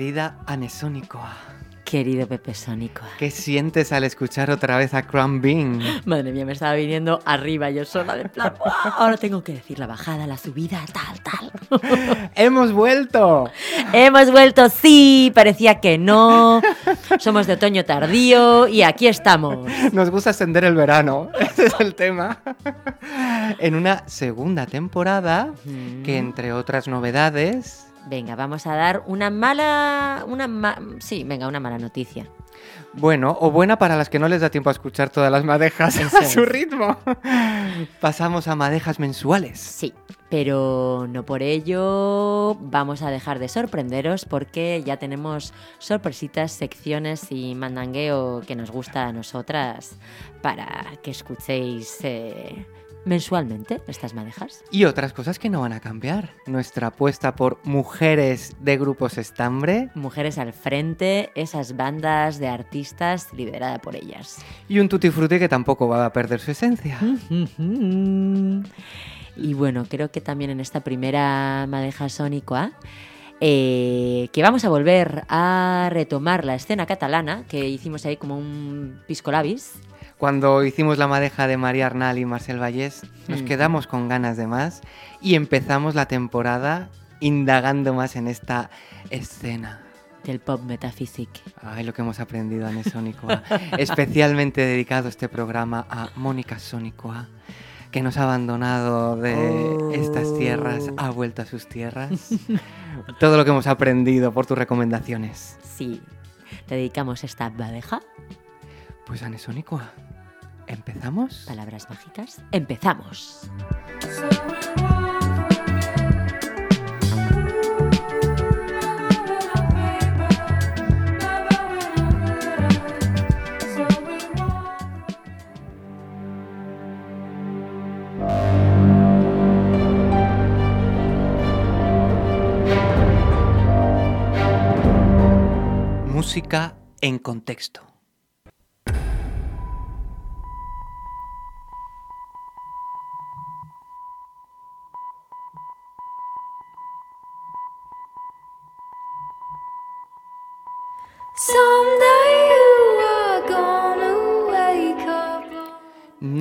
Querida Anesónicoa, Querido Pepe Sónico. ¿qué sientes al escuchar otra vez a Crown Bean? Madre mía, me estaba viniendo arriba yo sola de plan. "Buah, Ahora tengo que decir la bajada, la subida, tal, tal. ¡Hemos vuelto! Hemos vuelto, sí, parecía que no. Somos de otoño tardío y aquí estamos. Nos gusta extender el verano, ese es el tema. En una segunda temporada que, entre otras novedades, Venga, vamos a dar una mala. Una ma- sí, venga, una mala noticia. bueno, o buena para las que no les da tiempo a escuchar todas las madejas Eso a su es. ritmo. Pasamos a madejas mensuales. Sí, pero no por ello vamos a dejar de sorprenderos porque ya tenemos sorpresitas, secciones y mandangueo que nos gusta a nosotras para que escuchéis eh, mensualmente estas madejas. Y otras cosas que no van a cambiar. Nuestra apuesta por mujeres de grupos estambre Mujeres al frente, esas bandas de artistas liderada por ellas. y un tutti frutti que tampoco va a perder su esencia. Y bueno, creo que también en esta primera madeja sónica eh, que vamos a volver a retomar la escena catalana, que hicimos ahí como un pisco labis. Cuando hicimos la madeja de María Arnal y Marcel Vallés, nos Mm. quedamos con ganas de más y empezamos la temporada indagando más en esta escena. del pop metaphysic. Ay, lo que hemos aprendido, Anne Sónicoa. Especialmente dedicado este programa a Mónica Sónicoa, que nos ha abandonado de Oh. estas tierras, ha vuelto a sus tierras. Todo lo que hemos aprendido por tus recomendaciones. Sí, te dedicamos esta madeja, Pues Anne Sónicoa, ¿empezamos? palabras mágicas. ¡Empezamos! Música en contexto.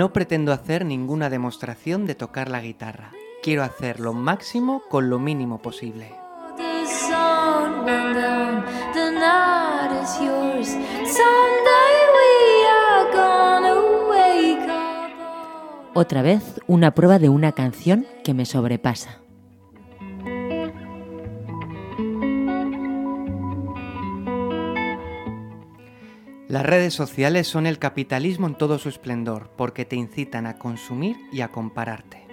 No pretendo hacer ninguna demostración de tocar la guitarra. Quiero hacer lo máximo con lo mínimo posible. Otra vez una prueba de una canción que me sobrepasa. Las redes sociales son el capitalismo en todo su esplendor, porque te incitan a consumir y a compararte.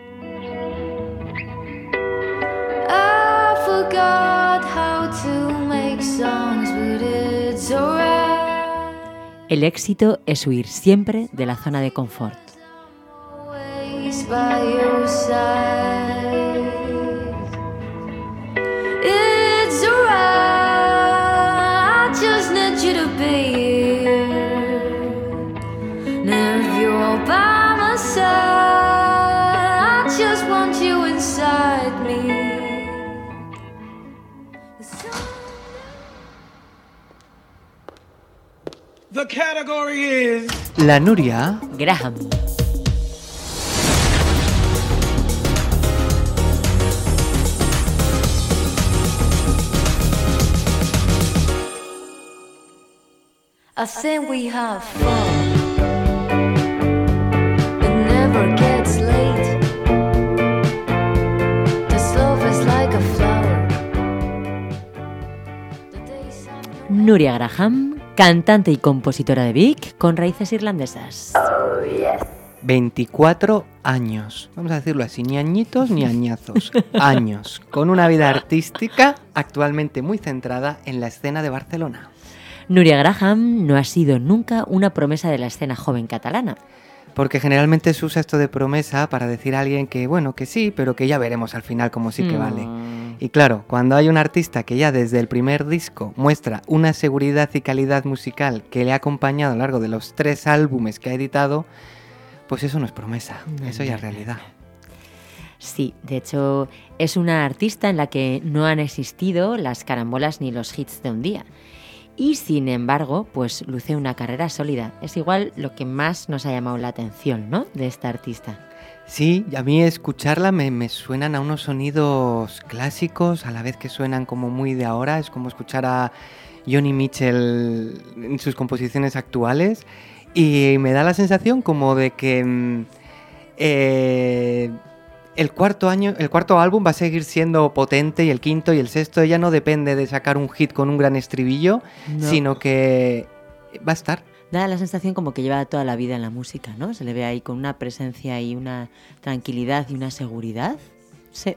El éxito es huir siempre de la zona de confort. By my side, I just want you inside me. The category is La Nuria Graham. I think we have fun. Nuria Graham, cantante y compositora de Vic con raíces irlandesas. 24 años. Vamos a decirlo así, ni añitos ni añazos. años. Con una vida artística actualmente muy centrada en la escena de Barcelona. Nuria Graham no ha sido nunca una promesa de la escena joven catalana. Porque generalmente se usa esto de promesa para decir a alguien que, bueno, que sí, pero que ya veremos al final como sí que vale. Mm. Y claro, cuando hay un artista que ya desde el primer disco muestra una seguridad y calidad musical que le ha acompañado a lo largo de los tres álbumes que ha editado, pues eso no es promesa, eso ya es realidad. Sí, de hecho es una artista en la que no han existido las carambolas ni los hits de un día. Y sin embargo, pues luce una carrera sólida. Es igual lo que más nos ha llamado la atención, ¿no? De esta artista. Sí, a mí escucharla me, me suenan a unos sonidos clásicos, a la vez que suenan como muy de ahora. Es como escuchar a Johnny Mitchell en sus composiciones actuales. Y me da la sensación como de que mm, eh, el cuarto año, el cuarto álbum va a seguir siendo potente y el quinto y el sexto ya no depende de sacar un hit con un gran estribillo, No. sino que va a estar. Da la sensación como que lleva toda la vida en la música, ¿no? Se le ve ahí con una presencia y una tranquilidad y una seguridad. Sí.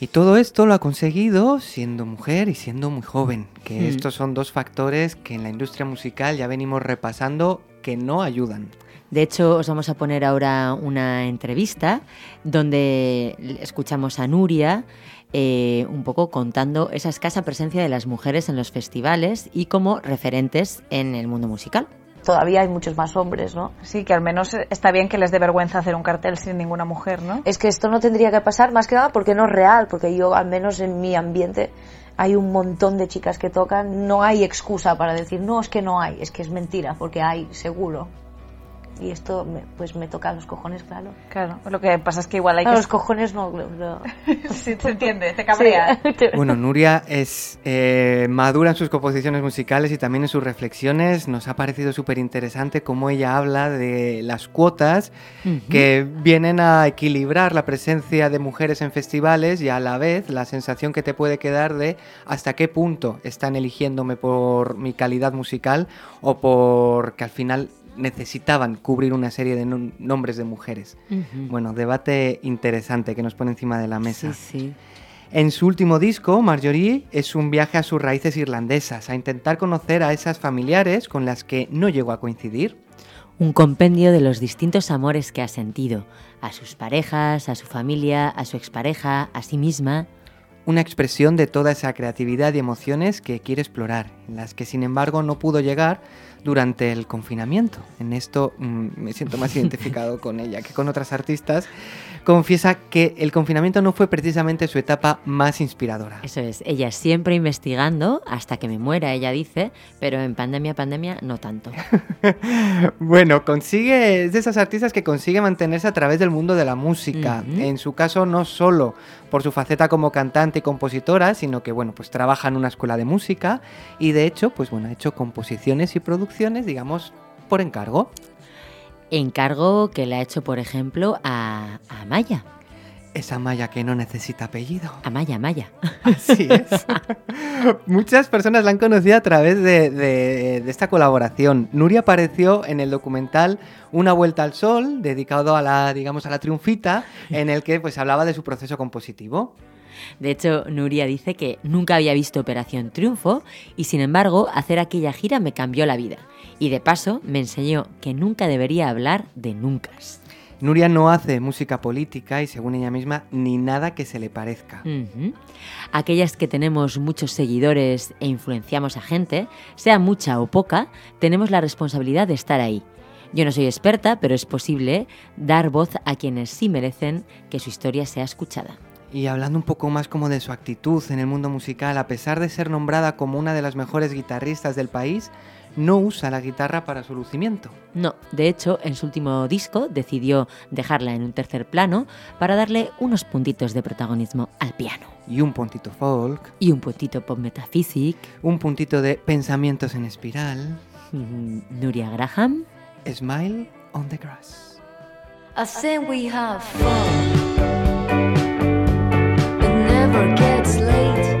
Y todo esto lo ha conseguido siendo mujer y siendo muy joven, que Mm. estos son dos factores que en la industria musical ya venimos repasando que no ayudan. De hecho, os vamos a poner ahora una entrevista donde escuchamos a Nuria eh, un poco contando esa escasa presencia de las mujeres en los festivales y como referentes en el mundo musical. Todavía hay muchos más hombres, ¿no? Sí, que al menos está bien que les dé vergüenza hacer un cartel sin ninguna mujer, ¿no? Es que esto no tendría que pasar más que nada porque no es real, porque yo, al menos en mi ambiente, hay un montón de chicas que tocan, no hay excusa para decir, no, es que no hay, es que es mentira, porque hay, seguro. Y esto, me- pues me toca los cojones, claro. Claro, lo que pasa es que igual hay No, que... los cojones no, no. Sí, se entiende, te cabrea. Sí. Bueno, Nuria es eh, madura en sus composiciones musicales y también en sus reflexiones. Nos ha parecido súper interesante cómo ella habla de las cuotas que vienen a equilibrar la presencia de mujeres en festivales y a la vez la sensación que te puede quedar de hasta qué punto están eligiéndome por mi calidad musical o porque al final necesitaban cubrir una serie de nom- nombres de mujeres. Bueno, debate interesante que nos pone encima de la mesa. Sí, sí. En su último disco, Marjorie es un viaje a sus raíces irlandesas, a intentar conocer a esas familiares con las que no llegó a coincidir. Un compendio de los distintos amores que ha sentido, a sus parejas, a su familia, a su expareja, a sí misma. Una expresión de toda esa creatividad y emociones que quiere explorar, en las que sin embargo no pudo llegar durante el confinamiento. En esto mm, me siento más identificado con ella que con otras artistas. Confiesa que el confinamiento no fue precisamente su etapa más inspiradora. Eso es, ella siempre investigando hasta que me muera, ella dice, pero en pandemia, pandemia, no tanto. Bueno, consigue, es de esas artistas que consigue mantenerse a través del mundo de la música. Ujú. En su caso, no solo por su faceta como cantante y compositora, sino que, bueno, pues trabaja en una escuela de música y de hecho, pues bueno, ha hecho composiciones y producciones, digamos, por encargo. Encargo que le ha hecho, por ejemplo, a, a Maya. Esa Maya que no necesita apellido. A Maya, Maya. Así es. Muchas personas la han conocido a través de, de- de esta colaboración. Nuria apareció en el documental Una vuelta al sol, dedicado a la, digamos, a la triunfita, en el que pues hablaba de su proceso compositivo. De hecho, Nuria dice que nunca había visto Operación Triunfo y sin embargo hacer aquella gira me cambió la vida. Y de paso me enseñó que nunca debería hablar de nunca. Nuria no hace música política y, según ella misma, ni nada que se le parezca. Aquellas que tenemos muchos seguidores e influenciamos a gente, sea mucha o poca, tenemos la responsabilidad de estar ahí. Yo no soy experta, pero es posible dar voz a quienes sí merecen que su historia sea escuchada. Y hablando un poco más como de su actitud en el mundo musical, a pesar de ser nombrada como una de las mejores guitarristas del país, no usa la guitarra para su lucimiento. No, de hecho, en su último disco decidió dejarla en un tercer plano para darle unos puntitos de protagonismo al piano. Y un puntito folk, Y un puntito pop metaphysic. un puntito de pensamientos en espiral, mm, Nuria Graham. smile on the grass. I think we have fun. Never gets late.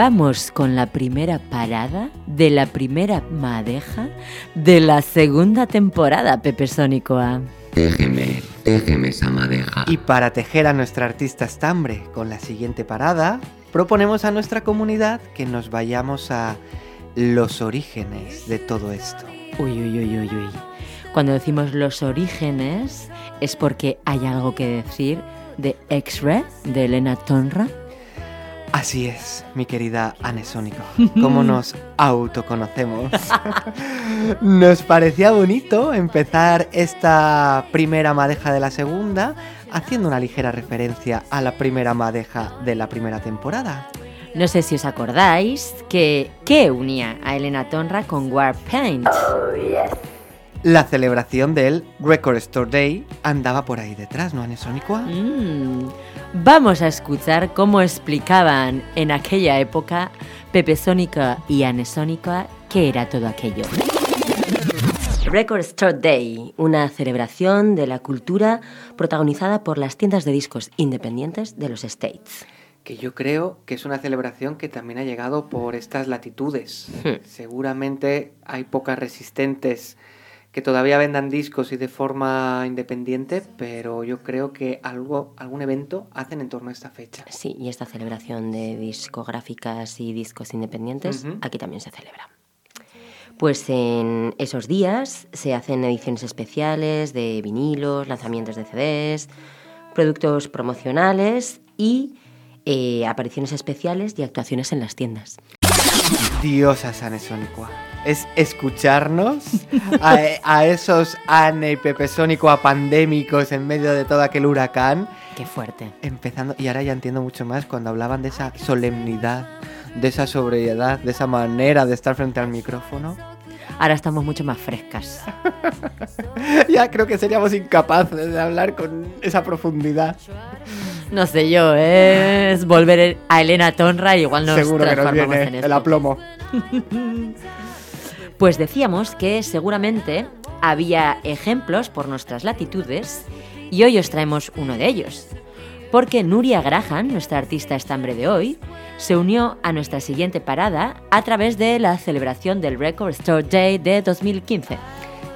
Vamos con la primera parada de la primera madeja de la segunda temporada, Pepe Sónicoa. Déjeme, déjeme esa madeja. Y para tejer a nuestra artista estambre con la siguiente parada, proponemos a nuestra comunidad que nos vayamos a los orígenes de todo esto. Uy, uy, uy, uy, uy. Cuando decimos los orígenes es porque hay algo que decir de X-Ray de Elena Tonra. Así es, mi querida Anesónico. Cómo nos autoconocemos. nos parecía bonito empezar esta primera madeja de la segunda haciendo una ligera referencia a la primera madeja de la primera temporada. No sé si os acordáis que ¿qué unía a Elena Tonra con Warpaint? La celebración del Record Store Day andaba por ahí detrás, ¿no, Anesónico? Mm. Vamos a escuchar cómo explicaban en aquella época Pepe Sónica y Anesónica qué era todo aquello. Record Store Day, una celebración de la cultura protagonizada por las tiendas de discos independientes de los States. Que yo creo que es una celebración que también ha llegado por estas latitudes. Hmm. Seguramente hay pocas resistentes que todavía vendan discos y de forma independiente, pero yo creo que algo, algún evento hacen en torno a esta fecha. Sí, y esta celebración de discográficas y discos independientes aquí también se celebra. Pues en esos días se hacen ediciones especiales de vinilos, lanzamientos de CDs, productos promocionales y eh, apariciones especiales y actuaciones en las tiendas. Diosas Anesónicua. Es escucharnos a, a esos Ane y Pepe Sónicua pandémicos en medio de todo aquel huracán. Qué fuerte. Empezando, y ahora ya entiendo mucho más cuando hablaban de esa solemnidad, de esa sobriedad, de esa manera de estar frente al micrófono. Ahora estamos mucho más frescas. ya creo que seríamos incapaces de hablar con esa profundidad. No sé yo, ¿eh? es volver a Elena Tonra y igual nos Seguro que nos transformamos en viene esto. el aplomo. Pues decíamos que seguramente había ejemplos por nuestras latitudes y hoy os traemos uno de ellos. Porque Nuria Graham, nuestra artista estambre de hoy, se unió a nuestra siguiente parada a través de la celebración del Record Store Day de 2015.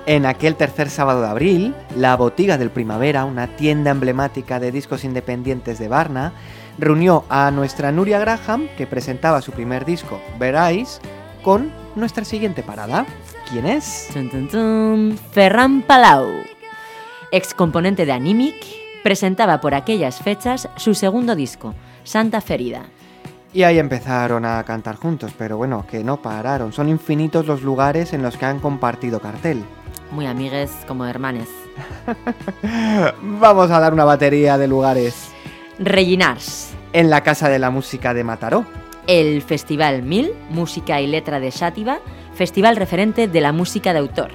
En aquel tercer sábado de abril, la Botiga del Primavera, una tienda emblemática de discos independientes de Varna, reunió a nuestra Nuria Graham, que presentaba su primer disco, Veráis, con nuestra siguiente parada. ¿Quién es? Tun, tun, tun. Ferran Palau, ex componente de Animic, presentaba por aquellas fechas su segundo disco, Santa Ferida. Y ahí empezaron a cantar juntos, pero bueno, que no pararon. Son infinitos los lugares en los que han compartido cartel. Muy amigues como hermanes. Vamos a dar una batería de lugares. Rellinars, En la Casa de la Música de Mataró, el Festival 1000, Música y Letra de Sátiva, festival referente de la música de autor.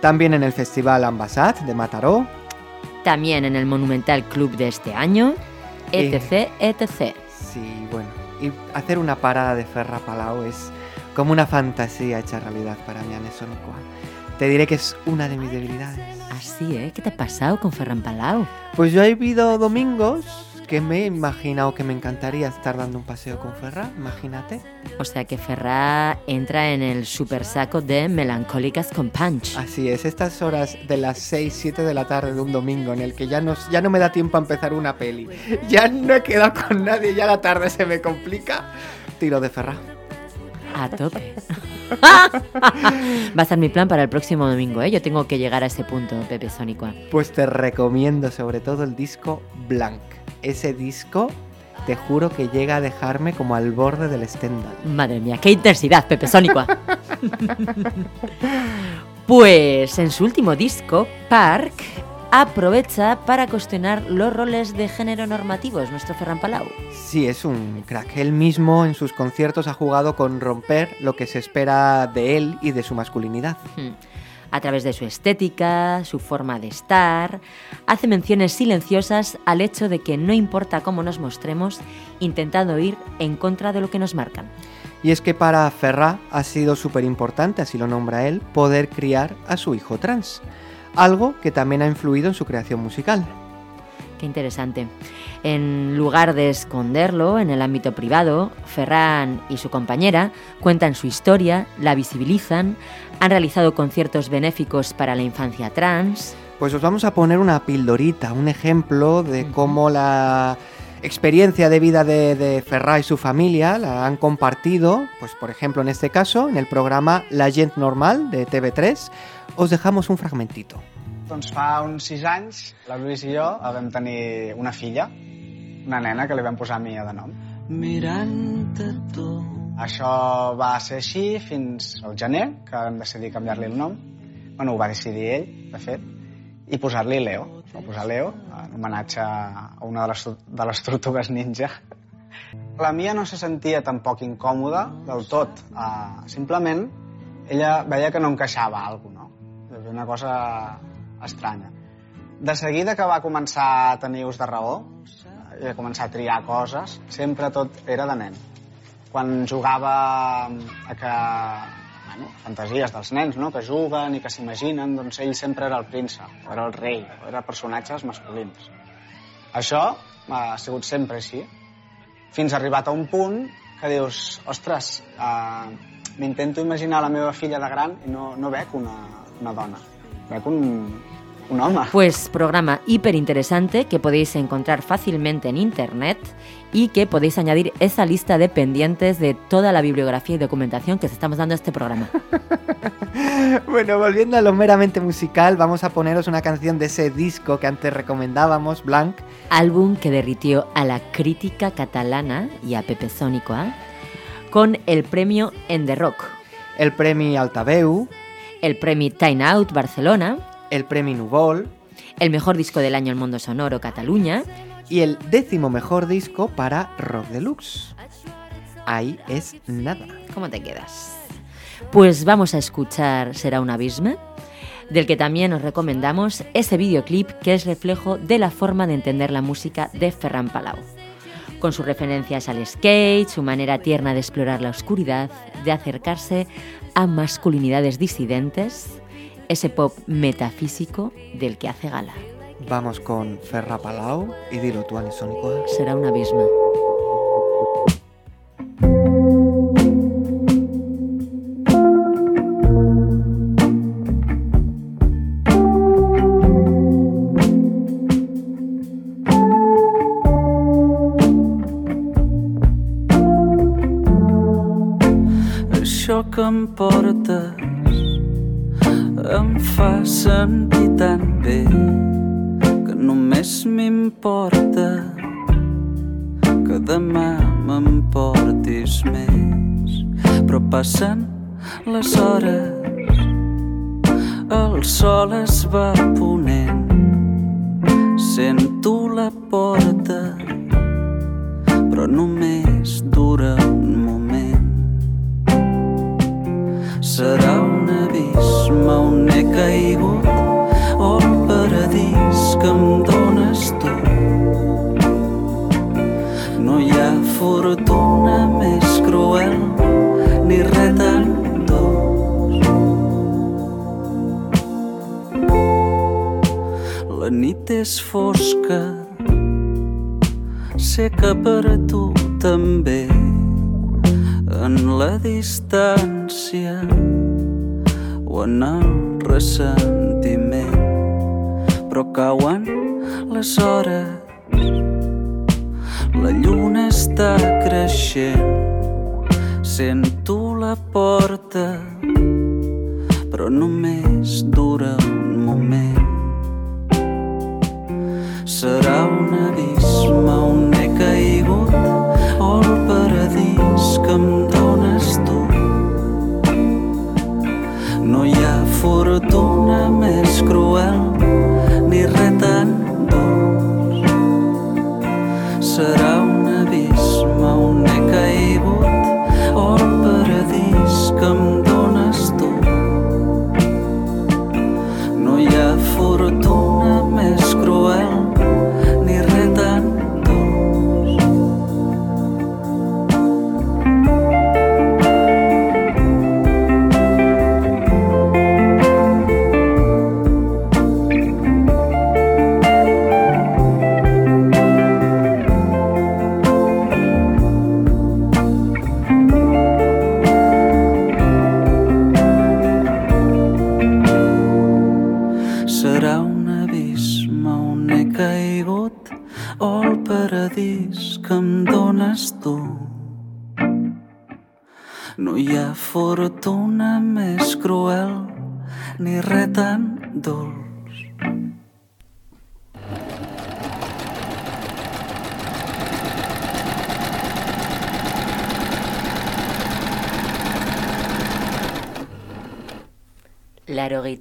también en el Festival Ambassad de Mataró, También en el Monumental Club de este año, etc, etc. Sí, bueno. Y hacer una parada de Ferra Palau es como una fantasía hecha realidad para mí, Anesónicoa. Te diré que es una de mis debilidades. Así, ¿eh? ¿Qué te ha pasado con Ferran Palau? Pues yo he habido domingos que me he imaginado que me encantaría estar dando un paseo con Ferra, imagínate. O sea que Ferrá entra en el super saco de Melancólicas con Punch. Así es, estas horas de las 6, 7 de la tarde de un domingo en el que ya no, ya no me da tiempo a empezar una peli, ya no he quedado con nadie, ya la tarde se me complica, tiro de Ferra. A tope. Va a ser mi plan para el próximo domingo, ¿eh? Yo tengo que llegar a ese punto, Pepe Sónico. Pues te recomiendo sobre todo el disco Blanc. Ese disco, te juro que llega a dejarme como al borde del Stendhal. Madre mía, qué intensidad, Pepe Sónico. pues en su último disco, Park aprovecha para cuestionar los roles de género normativos, nuestro Ferran Palau. Sí, es un crack. Él mismo en sus conciertos ha jugado con romper lo que se espera de él y de su masculinidad. Hmm. A través de su estética, su forma de estar, hace menciones silenciosas al hecho de que no importa cómo nos mostremos, intentando ir en contra de lo que nos marcan. Y es que para Ferrat ha sido súper importante, así lo nombra él, poder criar a su hijo trans. Algo que también ha influido en su creación musical. Qué interesante. En lugar de esconderlo en el ámbito privado, Ferran y su compañera cuentan su historia, la visibilizan, han realizado conciertos benéficos para la infancia trans. Pues os vamos a poner una pildorita, un ejemplo de cómo la experiencia de vida de, de y su familia la han compartido, pues por ejemplo en este caso, en el programa La Gent Normal de TV3. Os dejamos un fragmentito. Doncs fa uns sis anys, la Luis i jo vam tenir una filla, una nena que li vam posar Mia de nom. Mirant-te tu. Això va ser així fins al gener, que vam decidir canviar-li el nom. Bueno, ho va decidir ell, de fet, i posar-li Leo. Va posar Leo, en homenatge a una de les, de les tortugues ninja. La Mia no se sentia tampoc incòmoda del tot. Uh, simplement, ella veia que no encaixava alguna cosa, no? Una cosa estranya. De seguida que va començar a tenir ús de raó i a començar a triar coses, sempre tot era de nen. Quan jugava a que... Bueno, fantasies dels nens, no?, que juguen i que s'imaginen, doncs ell sempre era el príncep, era el rei, era personatges masculins. Això ha sigut sempre així, fins arribat a un punt que dius, ostres, eh, m'intento imaginar la meva filla de gran i no, no veig una, una dona, veig un, un home. Pues programa hiper interesante que podéis encontrar fácilmente en internet y que podéis añadir esa lista de pendientes de toda la bibliografía y documentación que os estamos dando a este programa. Bueno, volviendo a lo meramente musical, vamos a poneros una canción de ese disco que antes recomendábamos, Blanc. Álbum que derritió a la crítica catalana y a Pepe Sónico ¿ah? con el premio En The Rock, El Premi Altaveu, el premio Time Out Barcelona, el Premi Núvol el mejor disco del año El Mundo Sonoro Cataluña y el décimo mejor disco para Rock Deluxe. Ahí es nada. ¿Cómo te quedas? Pues vamos a escuchar Será un abisme, del que también os recomendamos ese videoclip que es reflejo de la forma de entender la música de Ferran Palau. Con sus referencias al skate, su manera tierna de explorar la oscuridad, de acercarse a masculinidades disidentes, ese pop metafísico del que hace gala. Vamos con Ferra Palau y dilo tú, Anisónico. Será un abisme. Això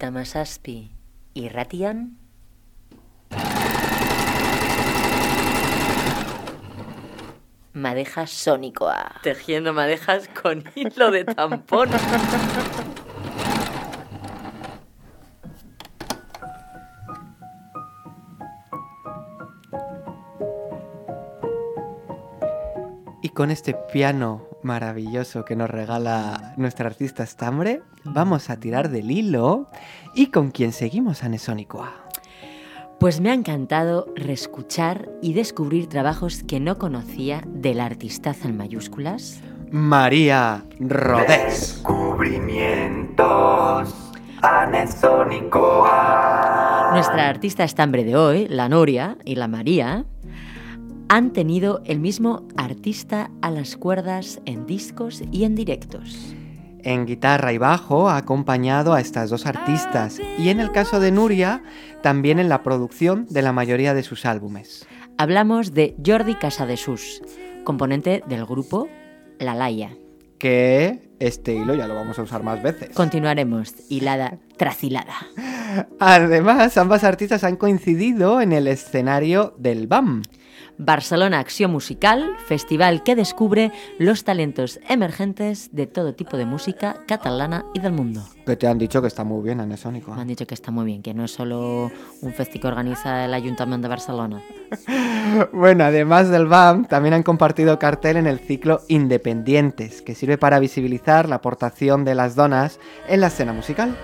Larogeita mazazpi irratian, madeja sónicoa. Tejiendo madejas con hilo de tampón. con este piano maravilloso que nos regala nuestra artista Stambre, vamos a tirar del hilo y con quien seguimos a Nesónicoa. Pues me ha encantado reescuchar y descubrir trabajos que no conocía de la artistaza en mayúsculas. María Rodés. Descubrimientos Anesónicoa. Nuestra artista estambre de hoy, la Noria y la María, han tenido el mismo artista a las cuerdas en discos y en directos. En guitarra y bajo ha acompañado a estas dos artistas y en el caso de Nuria, también en la producción de la mayoría de sus álbumes. Hablamos de Jordi Casadesús, componente del grupo La Laia. Que este hilo ya lo vamos a usar más veces. Continuaremos, hilada tras hilada. Además, ambas artistas han coincidido en el escenario del BAM. Barcelona Acción Musical, festival que descubre los talentos emergentes de todo tipo de música catalana y del mundo. Que te han dicho que está muy bien, Anesónico. Me han dicho que está muy bien, que no es solo un festival que organiza el Ayuntamiento de Barcelona. Bueno, además del BAM, también han compartido cartel en el ciclo Independientes, que sirve para visibilizar la aportación de las donas en la escena musical.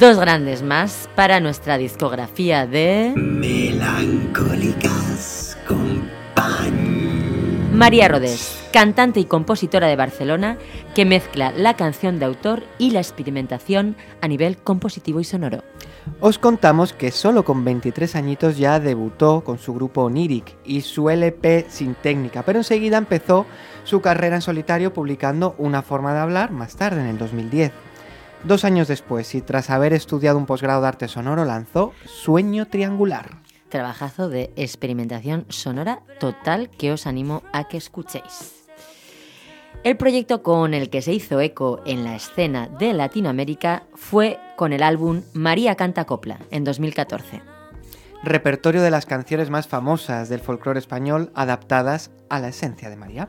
Dos grandes más para nuestra discografía de Melancólicas compañías. María Rodés, cantante y compositora de Barcelona, que mezcla la canción de autor y la experimentación a nivel compositivo y sonoro. Os contamos que solo con 23 añitos ya debutó con su grupo Oniric y su LP Sin Técnica, pero enseguida empezó su carrera en solitario publicando Una forma de hablar más tarde, en el 2010. Dos años después, y tras haber estudiado un posgrado de arte sonoro, lanzó Sueño Triangular. Trabajazo de experimentación sonora total que os animo a que escuchéis. El proyecto con el que se hizo eco en la escena de Latinoamérica fue con el álbum María Canta Copla en 2014. Repertorio de las canciones más famosas del folclore español adaptadas a la esencia de María.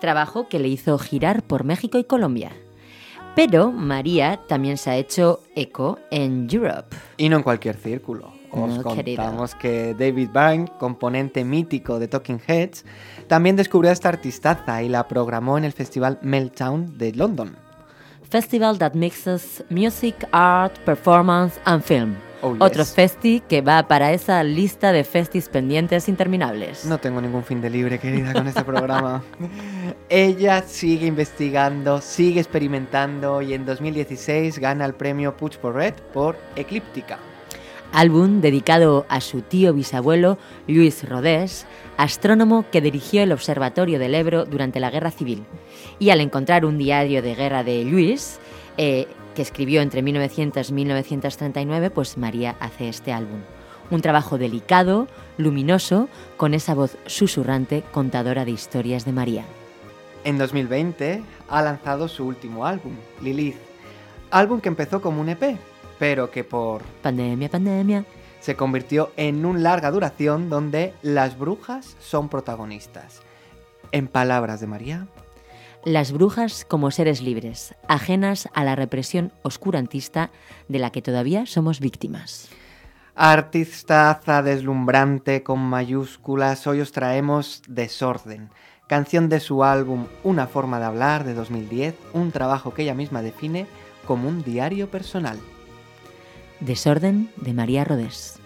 Trabajo que le hizo girar por México y Colombia. Pero María también se ha hecho eco en Europe. Y no en cualquier círculo. Os No, querido. contamos que David Byrne, componente mítico de Talking Heads, también descubrió a esta artistaza y la programó en el festival Meltdown de London. Festival that mixes music, art, performance and film. Oh, yes. Otro festi que va para esa lista de festis pendientes interminables. No tengo ningún fin de libre, querida, con este programa. Ella sigue investigando, sigue experimentando y en 2016 gana el premio Puig Porret por Eclíptica. Álbum dedicado a su tío bisabuelo Luis Rodés, astrónomo que dirigió el Observatorio del Ebro durante la Guerra Civil. Y al encontrar un diario de guerra de Luis, eh, que escribió entre 1900 y 1939, pues María hace este álbum. Un trabajo delicado, luminoso, con esa voz susurrante contadora de historias de María. En 2020 ha lanzado su último álbum, Lilith. Álbum que empezó como un EP, pero que por Pandemia, pandemia. se convirtió en un larga duración donde las brujas son protagonistas. En palabras de María, Las brujas como seres libres, ajenas a la represión oscurantista de la que todavía somos víctimas. artistaza deslumbrante con mayúsculas, hoy os traemos Desorden, canción de su álbum Una forma de hablar de 2010, un trabajo que ella misma define como un diario personal. Desorden de María Rodés.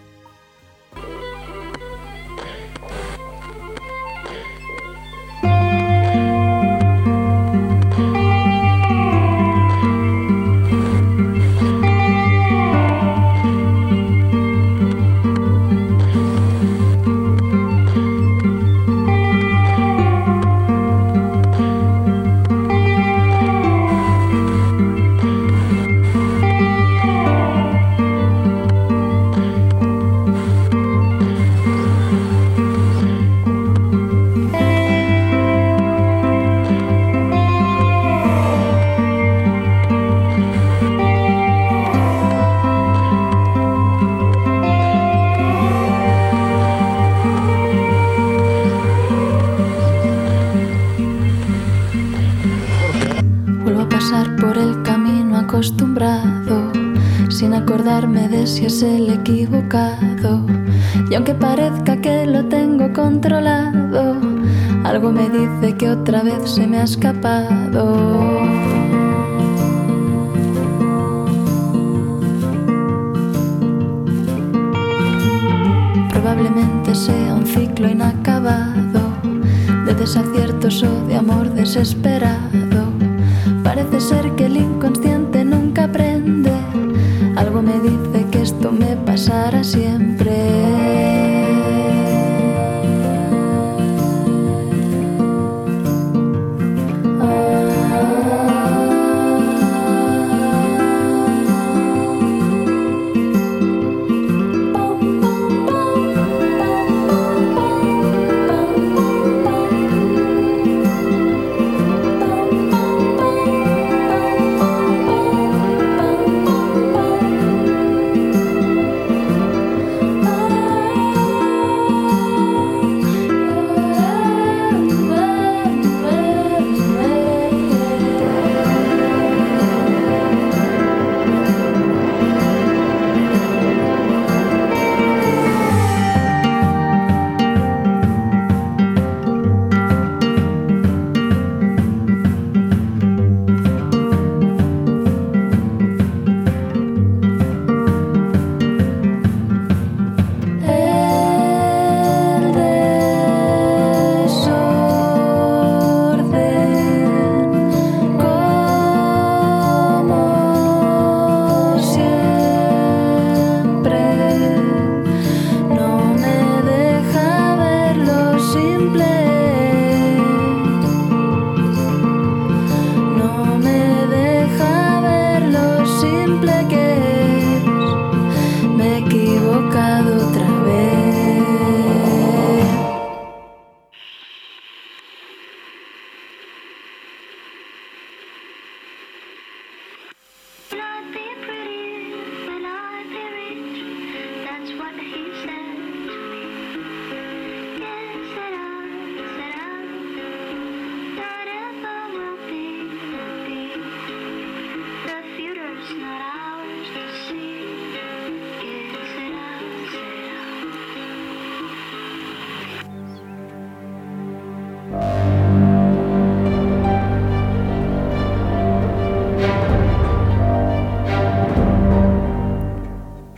Si es el equivocado. Y aunque parezca que lo tengo controlado, algo me dice que otra vez se me ha escapado. Probablemente sea un ciclo inacabado de desaciertos o de amor desesperado. Parece ser que el inconsciente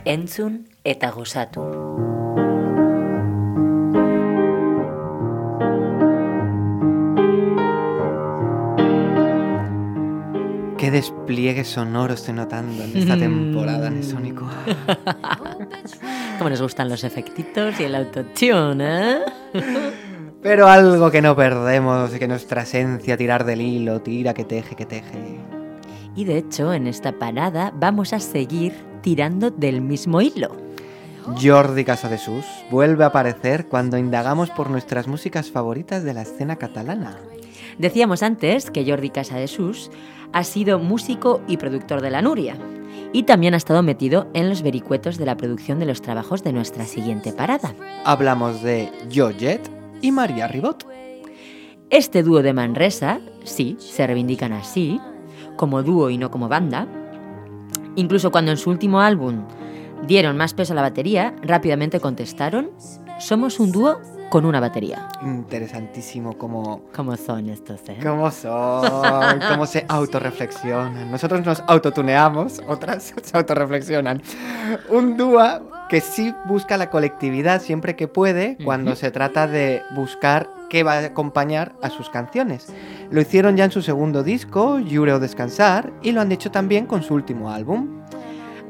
Entzun eta gozatu. Qué despliegue sonoro estoy notando en esta temporada de Sónico. Como nos gustan los efectitos y el autotune, ¿eh? Pero algo que no perdemos, que nuestra esencia, tirar del hilo, tira que teje, que teje. Y de hecho, en esta parada vamos a seguir tirando del mismo hilo. Jordi Casadesús vuelve a aparecer cuando indagamos por nuestras músicas favoritas de la escena catalana. Decíamos antes que Jordi Casadesús ha sido músico y productor de La Nuria. Y también ha estado metido en los vericuetos de la producción de los trabajos de nuestra siguiente parada. Hablamos de Jojet y María Ribot. Este dúo de Manresa, sí, se reivindican así, como dúo y no como banda. Incluso cuando en su último álbum dieron más peso a la batería, rápidamente contestaron, somos un dúo con una batería. Interesantísimo cómo, ¿Cómo son estos, eh? cómo son, cómo se autorreflexionan. Nosotros nos autotuneamos, otras se autorreflexionan. Un dúo que sí busca la colectividad siempre que puede cuando se trata de buscar qué va a acompañar a sus canciones. Lo hicieron ya en su segundo disco, Jure o Descansar, y lo han hecho también con su último álbum.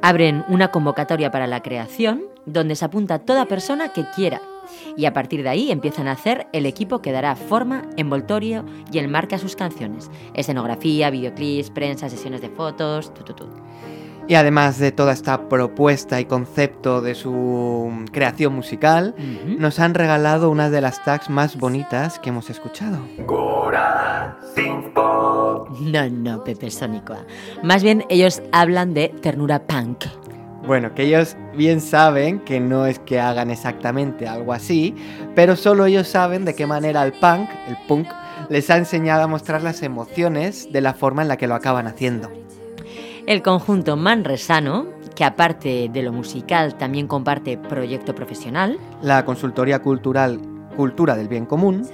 Abren una convocatoria para la creación donde se apunta toda persona que quiera. Y a partir de ahí empiezan a hacer el equipo que dará forma, envoltorio y enmarca a sus canciones. Escenografía, videoclips, prensa, sesiones de fotos, tu, tu, tu. Y además de toda esta propuesta y concepto de su creación musical, nos han regalado una de las tags más bonitas que hemos escuchado. No, no, Pepe Sónico. Más bien ellos hablan de ternura punk. Bueno, que ellos bien saben que no es que hagan exactamente algo así, pero solo ellos saben de qué manera el punk, el punk, les ha enseñado a mostrar las emociones de la forma en la que lo acaban haciendo. El conjunto manresano, que aparte de lo musical también comparte proyecto profesional, La consultoría cultural Cultura del Bien Común,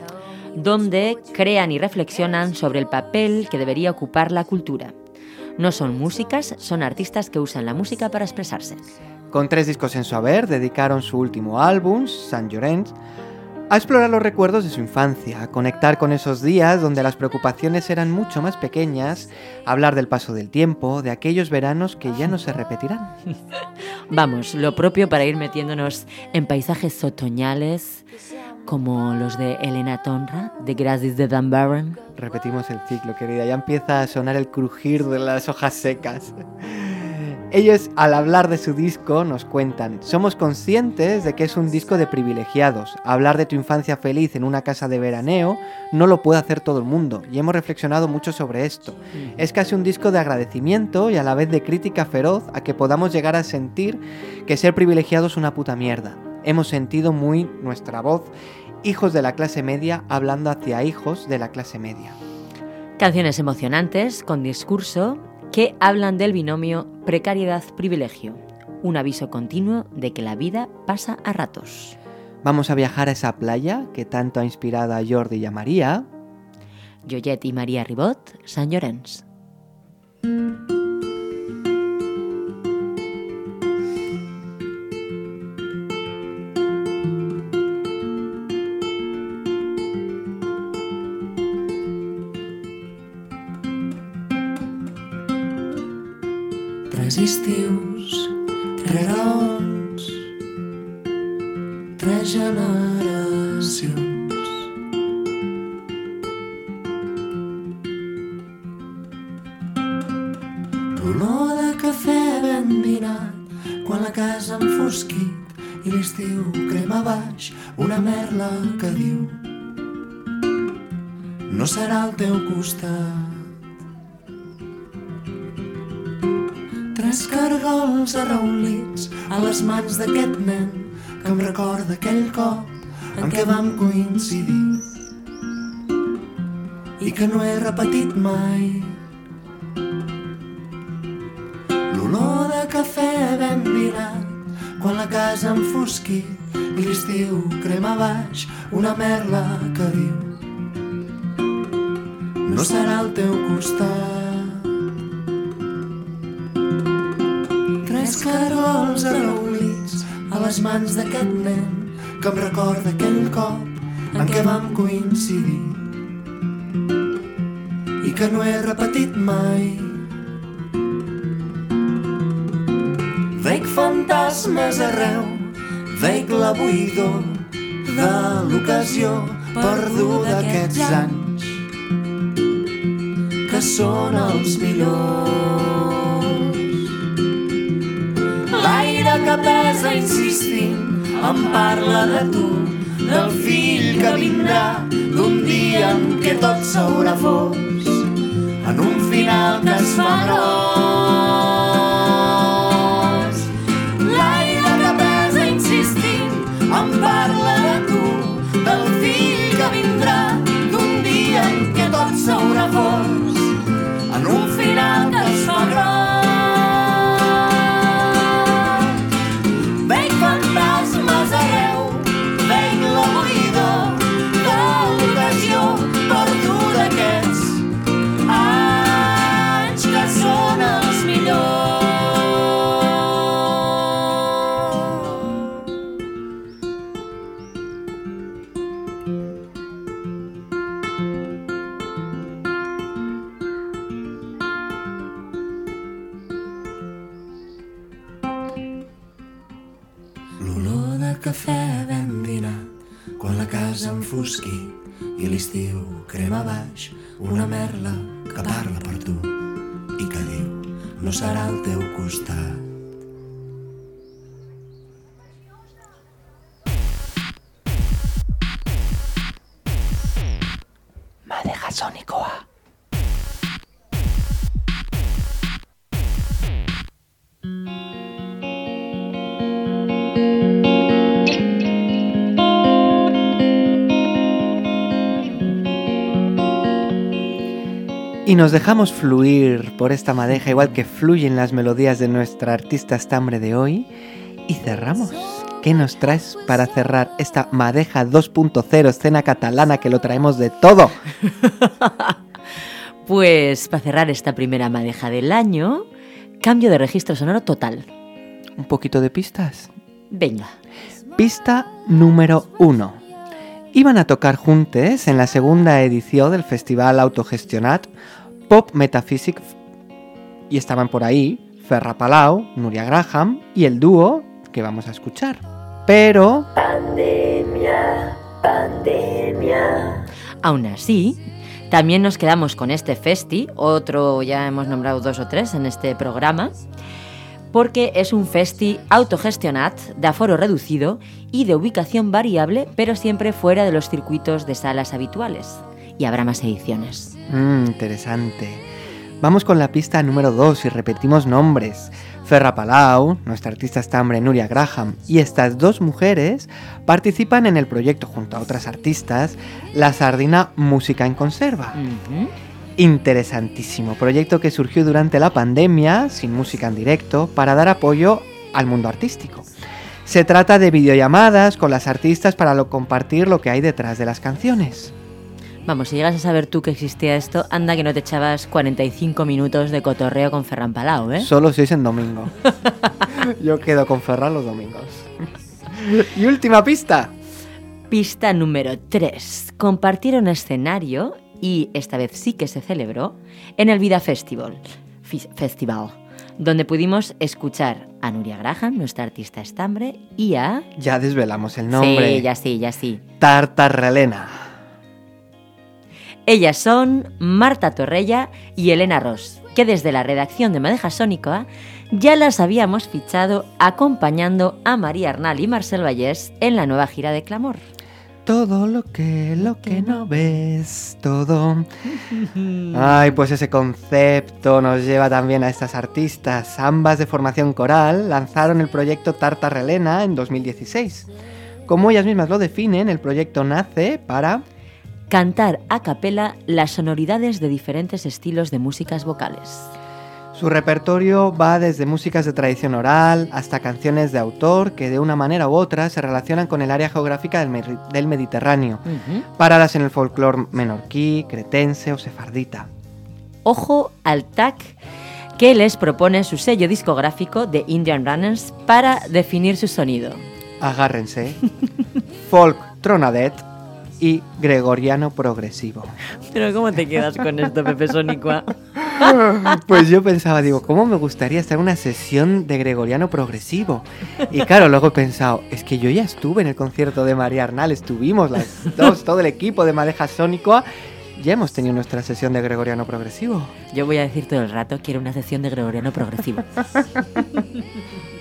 donde crean y reflexionan sobre el papel que debería ocupar la cultura. No son músicas, son artistas que usan la música para expresarse. con tres discos en su haber, dedicaron su último álbum, San Llorenç, a explorar los recuerdos de su infancia, a conectar con esos días donde las preocupaciones eran mucho más pequeñas, a hablar del paso del tiempo, de aquellos veranos que ya no se repetirán. Vamos, lo propio para ir metiéndonos en paisajes otoñales como los de Elena Tonra, de Grasis de Dan Barron. Repetimos el ciclo, querida, ya empieza a sonar el crujir de las hojas secas. Ellos, al hablar de su disco, nos cuentan, somos conscientes de que es un disco de privilegiados. Hablar de tu infancia feliz en una casa de veraneo no lo puede hacer todo el mundo, y hemos reflexionado mucho sobre esto. Es casi un disco de agradecimiento y a la vez de crítica feroz a que podamos llegar a sentir que ser privilegiado es una puta mierda. Hemos sentido muy nuestra voz, hijos de la clase media hablando hacia hijos de la clase media. Canciones emocionantes, con discurso, que hablan del binomio precariedad-privilegio. Un aviso continuo de que la vida pasa a ratos. Vamos a viajar a esa playa que tanto ha inspirado a Jordi y a María. Joyet y María Ribot, San Llorenç. Tres estius, tres raons, tres generacions. L'olor de cafè ben dinat, quan la casa enfosquit i l'estiu crema baix una merla que diu no serà al teu costat. Tres cargols arraulits a les mans d'aquest nen que em recorda aquell cop en què vam coincidir i que no he repetit mai. L'olor de cafè ben dinat quan la casa ha enfosquit i l'estiu crema baix una merla que diu no serà al teu costat. Carols arraulits a les mans d'aquest nen que em recorda aquell cop en què vam coincidir i que no he repetit mai. Veig fantasmes arreu, veig la buidor de l'ocasió perduda aquests anys que són els millors. Que pesa insistint em parla de tu, del fill que vindrà, d'un dia en què tot s'haurà fos, en un final que es fa gros. L'aire que pesa insistint em parla una merla que parla per tu i que diu no serà al teu costat. Y nos dejamos fluir por esta madeja, igual que fluyen las melodías de nuestra artista estambre de hoy. Y cerramos. ¿Qué nos traes para cerrar esta madeja 2.0 escena catalana que lo traemos de todo? Pues para cerrar esta primera madeja del año, cambio de registro sonoro total. Un poquito de pistas. Venga. Pista número 1. Iban a tocar juntes en la segunda edición del festival autogestionat Pop Metaphysic y estaban por ahí Ferra Palau, Nuria Graham y el dúo que vamos a escuchar. Pero Pandemia, pandemia. Aún así, también nos quedamos con este festi, otro ya hemos nombrado dos o tres en este programa, porque es un festi autogestionat, de aforo reducido y de ubicación variable, pero siempre fuera de los circuitos de salas habituales. Y habrá más ediciones. Mm, interesante. Vamos con la pista número 2 y repetimos nombres. Ferra Palau, nuestra artista estambre Nuria Graham y estas dos mujeres participan en el proyecto junto a otras artistas La Sardina Música en Conserva. Interesantísimo proyecto que surgió durante la pandemia, sin música en directo, para dar apoyo al mundo artístico. Se trata de videollamadas con las artistas para lo- compartir lo que hay detrás de las canciones. Vamos, si llegas a saber tú que existía esto, anda que no te echabas 45 minutos de cotorreo con Ferran Palau, ¿eh? Solo si es en domingo. Yo quedo con Ferran los domingos. y última pista. Pista número 3. Compartieron escenario, y esta vez sí que se celebró, en el Vida Festival, Festival donde pudimos escuchar a Nuria Graham, nuestra artista estambre, y a... Ya desvelamos el nombre. Sí, ya sí, ya sí. Tartarrelena. Ellas son Marta Torrella y Elena Ross, que desde la redacción de Madeja Sónica ya las habíamos fichado acompañando a María Arnal y Marcel Vallés en la nueva gira de Clamor. Todo lo que, lo que no ves, todo. Ay, pues ese concepto nos lleva también a estas artistas. Ambas de formación coral lanzaron el proyecto Tartarrelena en 2016. Como ellas mismas lo definen, el proyecto nace para Cantar a capela las sonoridades de diferentes estilos de músicas vocales. Su repertorio va desde músicas de tradición oral hasta canciones de autor que de una manera u otra se relacionan con el área geográfica del, Mer- del Mediterráneo, paradas en el folclore menorquí, cretense o sefardita. Ojo al TAC que les propone su sello discográfico de Indian Runners para definir su sonido. Agárrense. Folk tronadet y gregoriano progresivo. Pero ¿cómo te quedas con esto, Pepe Sónico? Pues yo pensaba, digo, ¿cómo me gustaría estar en una sesión de gregoriano progresivo? Y claro, luego he pensado, es que yo ya estuve en el concierto de María Arnal, estuvimos las dos, todo el equipo de Madeja Sónico, ya hemos tenido nuestra sesión de gregoriano progresivo. Yo voy a decir todo el rato, quiero una sesión de Gregoriano progresivo.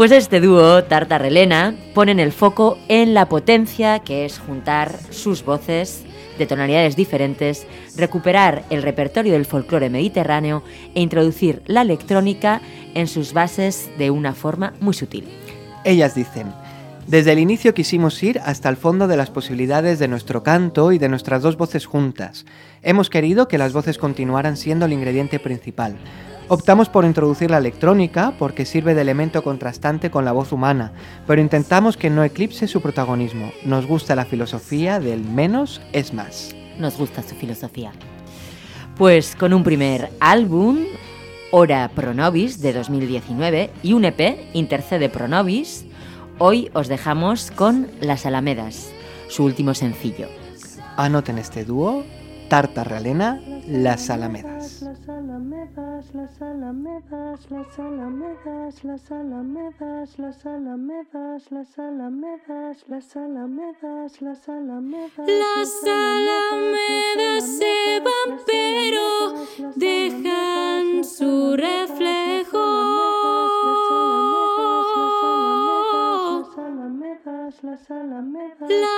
Pues este dúo, Tartarrelena, ponen el foco en la potencia que es juntar sus voces de tonalidades diferentes, recuperar el repertorio del folclore mediterráneo e introducir la electrónica en sus bases de una forma muy sutil. Ellas dicen, desde el inicio quisimos ir hasta el fondo de las posibilidades de nuestro canto y de nuestras dos voces juntas. Hemos querido que las voces continuaran siendo el ingrediente principal. Optamos por introducir la electrónica porque sirve de elemento contrastante con la voz humana, pero intentamos que no eclipse su protagonismo. Nos gusta la filosofía del menos es más. Nos gusta su filosofía. Pues con un primer álbum, Hora Pronovis de 2019 y un EP, Intercede Pronovis, hoy os dejamos con Las Alamedas, su último sencillo. Anoten este dúo, Tartarrelena, Las Alamedas. Las alamedas, las alamedas, las alamedas, las alamedas, las alamedas, las alamedas, las alamedas, las alamedas. Las alamedas se van, pero dejan su reflejo. Las alamedas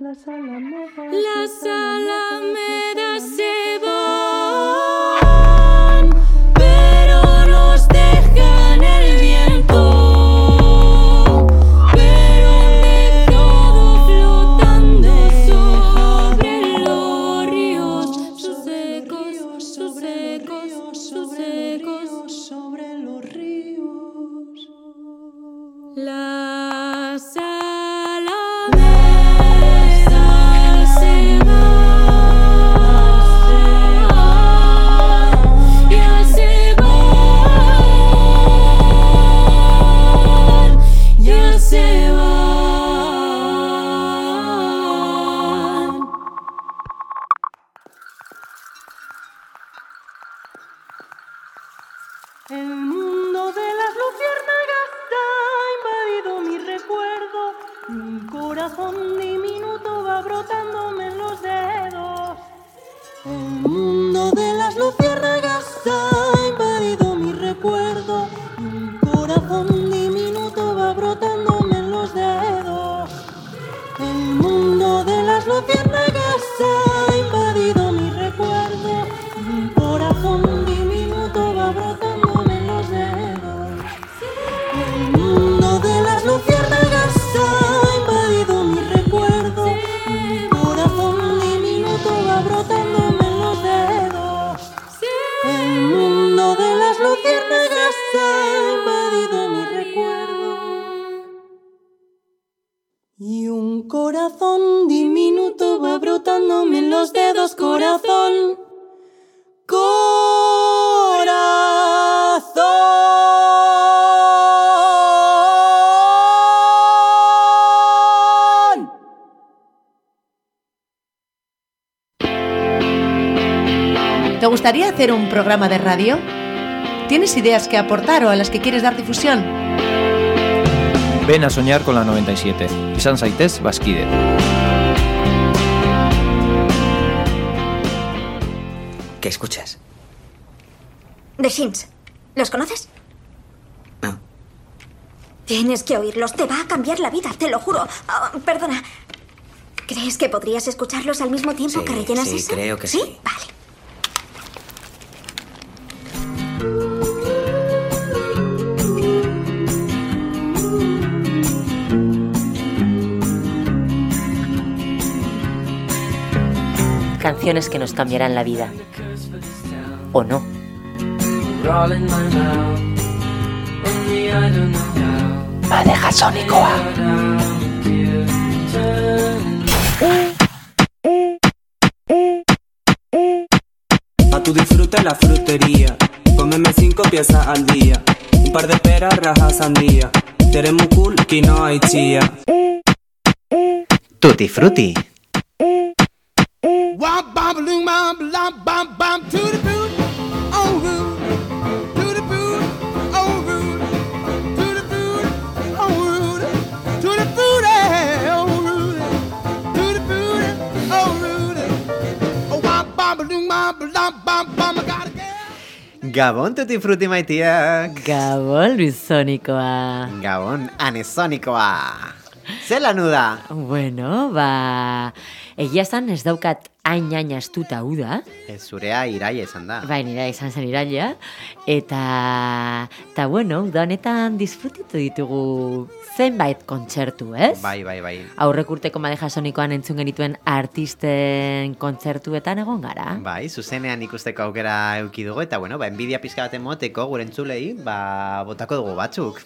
Las alamedas se Corazón diminuto va brotándome en los dedos. El mundo de las luciérnagas hacer un programa de radio? ¿Tienes ideas que aportar o a las que quieres dar difusión? Ven a soñar con la 97. Izan zaitez Baskide. ¿Qué escuchas? The Shins. ¿Los conoces? No. Tienes que oírlos. Te va a cambiar la vida, te lo juro. Ah, perdona. ¿Crees que podrías escucharlos al mismo tiempo Sí, que rellenas sí, eso? creo que sí. Vale. Canciones que nos cambiarán la vida. ¿O no? Madeja Sónicoa. A tu disfrute la frutería. Cómeme cinco piezas al día. Un par de peras, rajas, sandía. Muy cool, quinoa y chía. Tutti frutti. Wop bam balloon bam bam bam bam to the boot. Oh boot. Oh. Oh. Oh. Gabon tutti frutti. Gabon anesonikoa. Bueno, ba... Egia esan ez daukat hain hain astuta uda. Ez zurea iraia izan da. Bai, nira izan zen iraila. Eta, eta bueno, uda honetan disfrutitu ditugu zenbait kontzertu, ez? Bai, bai, bai. Aurrek urteko madeja sonikoan entzun genituen artisten kontzertuetan egon gara. Bai, zuzenean ikusteko aukera euki dugu, eta bueno, ba, enbidia pizka bat emoteko gure entzulei, ba, botako dugu batzuk.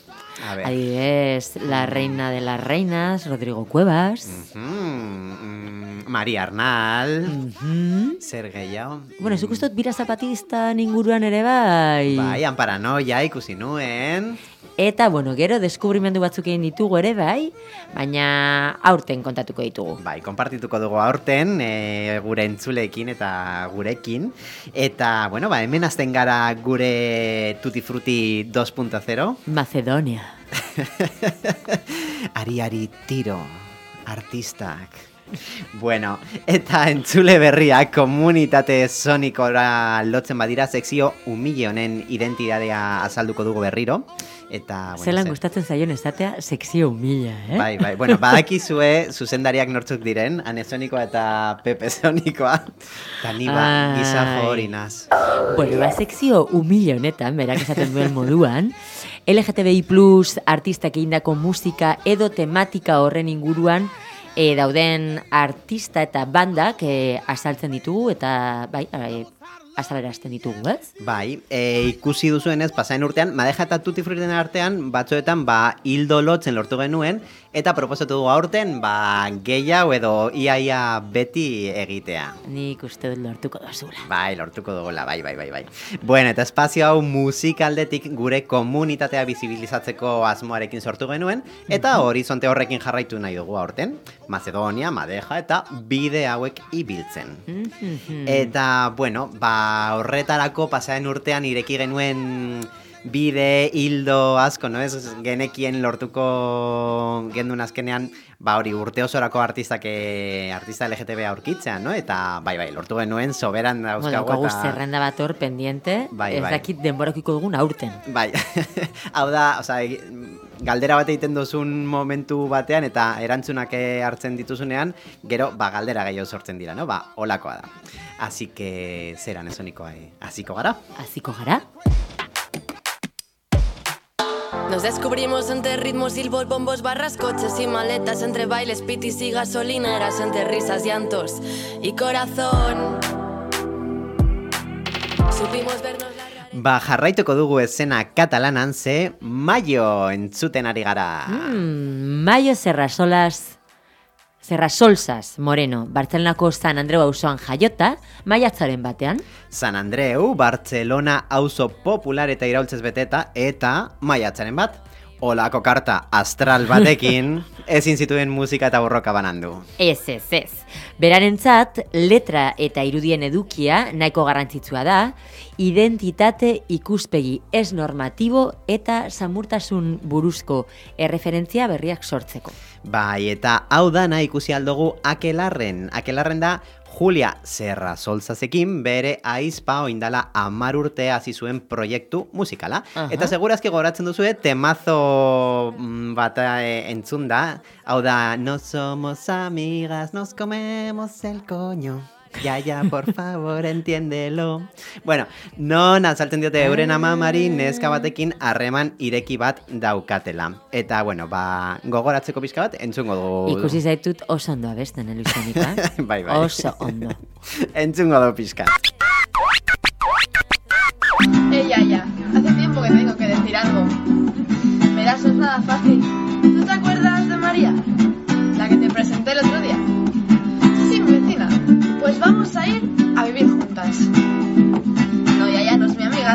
A ver. Adibidez, La Reina de las Reinas, Rodrigo Cuevas. Mm, Maria Arnal. Zer gehiago. Bueno, zuk uste dut bira zapatista inguruan ere bai. Bai, paranoia ikusi nuen. Eta, bueno, gero deskubrimendu batzuk egin ditugu ere, bai, baina aurten kontatuko ditugu. Bai, konpartituko dugu aurten e, gure entzuleekin eta gurekin. Eta, bueno, ba, hemen azten gara gure Tutti Frutti 2.0. Macedonia. Ariari tiro, artistak. Bueno, eta entzule berriak komunitate sonikora lotzen badira sekzio umile honen identitatea azalduko dugu berriro. Eta, bueno, Zelan ze- gustatzen zaion esatea sekzio humila, eh? Bai, bai, bueno, badakizue zuzendariak nortzuk diren, Ane Sonikoa eta Pepe Sonikoa. Eta ni ba, Ai. gisa hori naz. Bueno, ba, sekzio humile honetan, berak esaten duen moduan, LGTBI plus artistak egindako musika edo tematika horren inguruan e, dauden artista eta bandak e, azaltzen ditugu eta bai, e, azalerazten ditugu, ez? Bai, e, ikusi duzuenez, pasaen urtean, madeja eta tutti frutien artean, batzuetan, ba, hildo lotzen lortu genuen, eta proposatu dugu aurten, ba, gehiago edo iaia beti egitea. Nik uste dut lortuko dozula. Bai, lortuko dugula, bai, bai, bai, bai. Bueno, eta espazio hau musikaldetik gure komunitatea bizibilizatzeko asmoarekin sortu genuen, eta horizonte horrekin jarraitu nahi dugu aurten, Macedonia, Madeja eta bide hauek ibiltzen. Mhm. Eta, bueno, ba, horretarako pasaren urtean ireki genuen bide, hildo, asko, no ez genekien lortuko gendun azkenean, ba hori urte osorako artistak, eh, artista LGTB aurkitzea, no? Eta, bai, bai, lortu genuen soberan Bueno, dauzkagu daukagu eta... zerrenda bat hor pendiente, Bai, ez bai. dakit denborakiko dugun aurten. Bai, hau da, osea, egi- galdera bat egiten duzun momentu batean eta erantzunak eh, hartzen dituzunean, gero, ba, galdera gehiago sortzen dira, no? Ba, olakoa da. Así que, zeran ezonikoa, eh? Hasiko gara? Hasiko gara? Nos descubrimos entre ritmos, silbos, bombos, barras, coches y maletas, entre bailes, pitis y gasolineras, entre risas, llantos y corazón. Supimos vernos Ba, jarraituko dugu escena katalanan ze maio entzuten ari gara. Mm, Maio Serrasolas Serrasolsas Moreno, Bartzelenako San Andreu auzoan jaiota, maiatzaren batean. San Andreu, Barcelona auzo popular eta iraultzez beteta eta maiatzaren bat. Olako karta astral batekin ezin zituen musika eta borroka banandu. Ez, ez, ez. Berarentzat, letra eta irudien edukia nahiko garrantzitsua da, identitate ikuspegi ez normatibo eta samurtasun buruzko erreferentzia berriak sortzeko. Bai, eta hau dana ikusi aldugu Akelarren. Akelarren da Julia Serra Solzazekin bere aizpa oindala amar urte hasi zuen proiektu musikala. Aha. Eta segurazki goratzen duzue temazo mm, bat eh, entzun da. Hau da, no somos amigas, nos comemos el coño. Ya, ya, por favor, entiéndelo. Bueno, non azaltzen diote euren amamari neska batekin harreman ireki bat daukatela. Eta, bueno, ba, gogoratzeko pixka bat, entzungo dugu. Ikusi zaitut oso ondo abesten, Eluisanika. bai, bai. Oso ondo. entzungo dugu pixka. Eh, ya, ya. Hace tiempo que tengo que decir algo. Verás, no es nada fácil. ¿Tú te acuerdas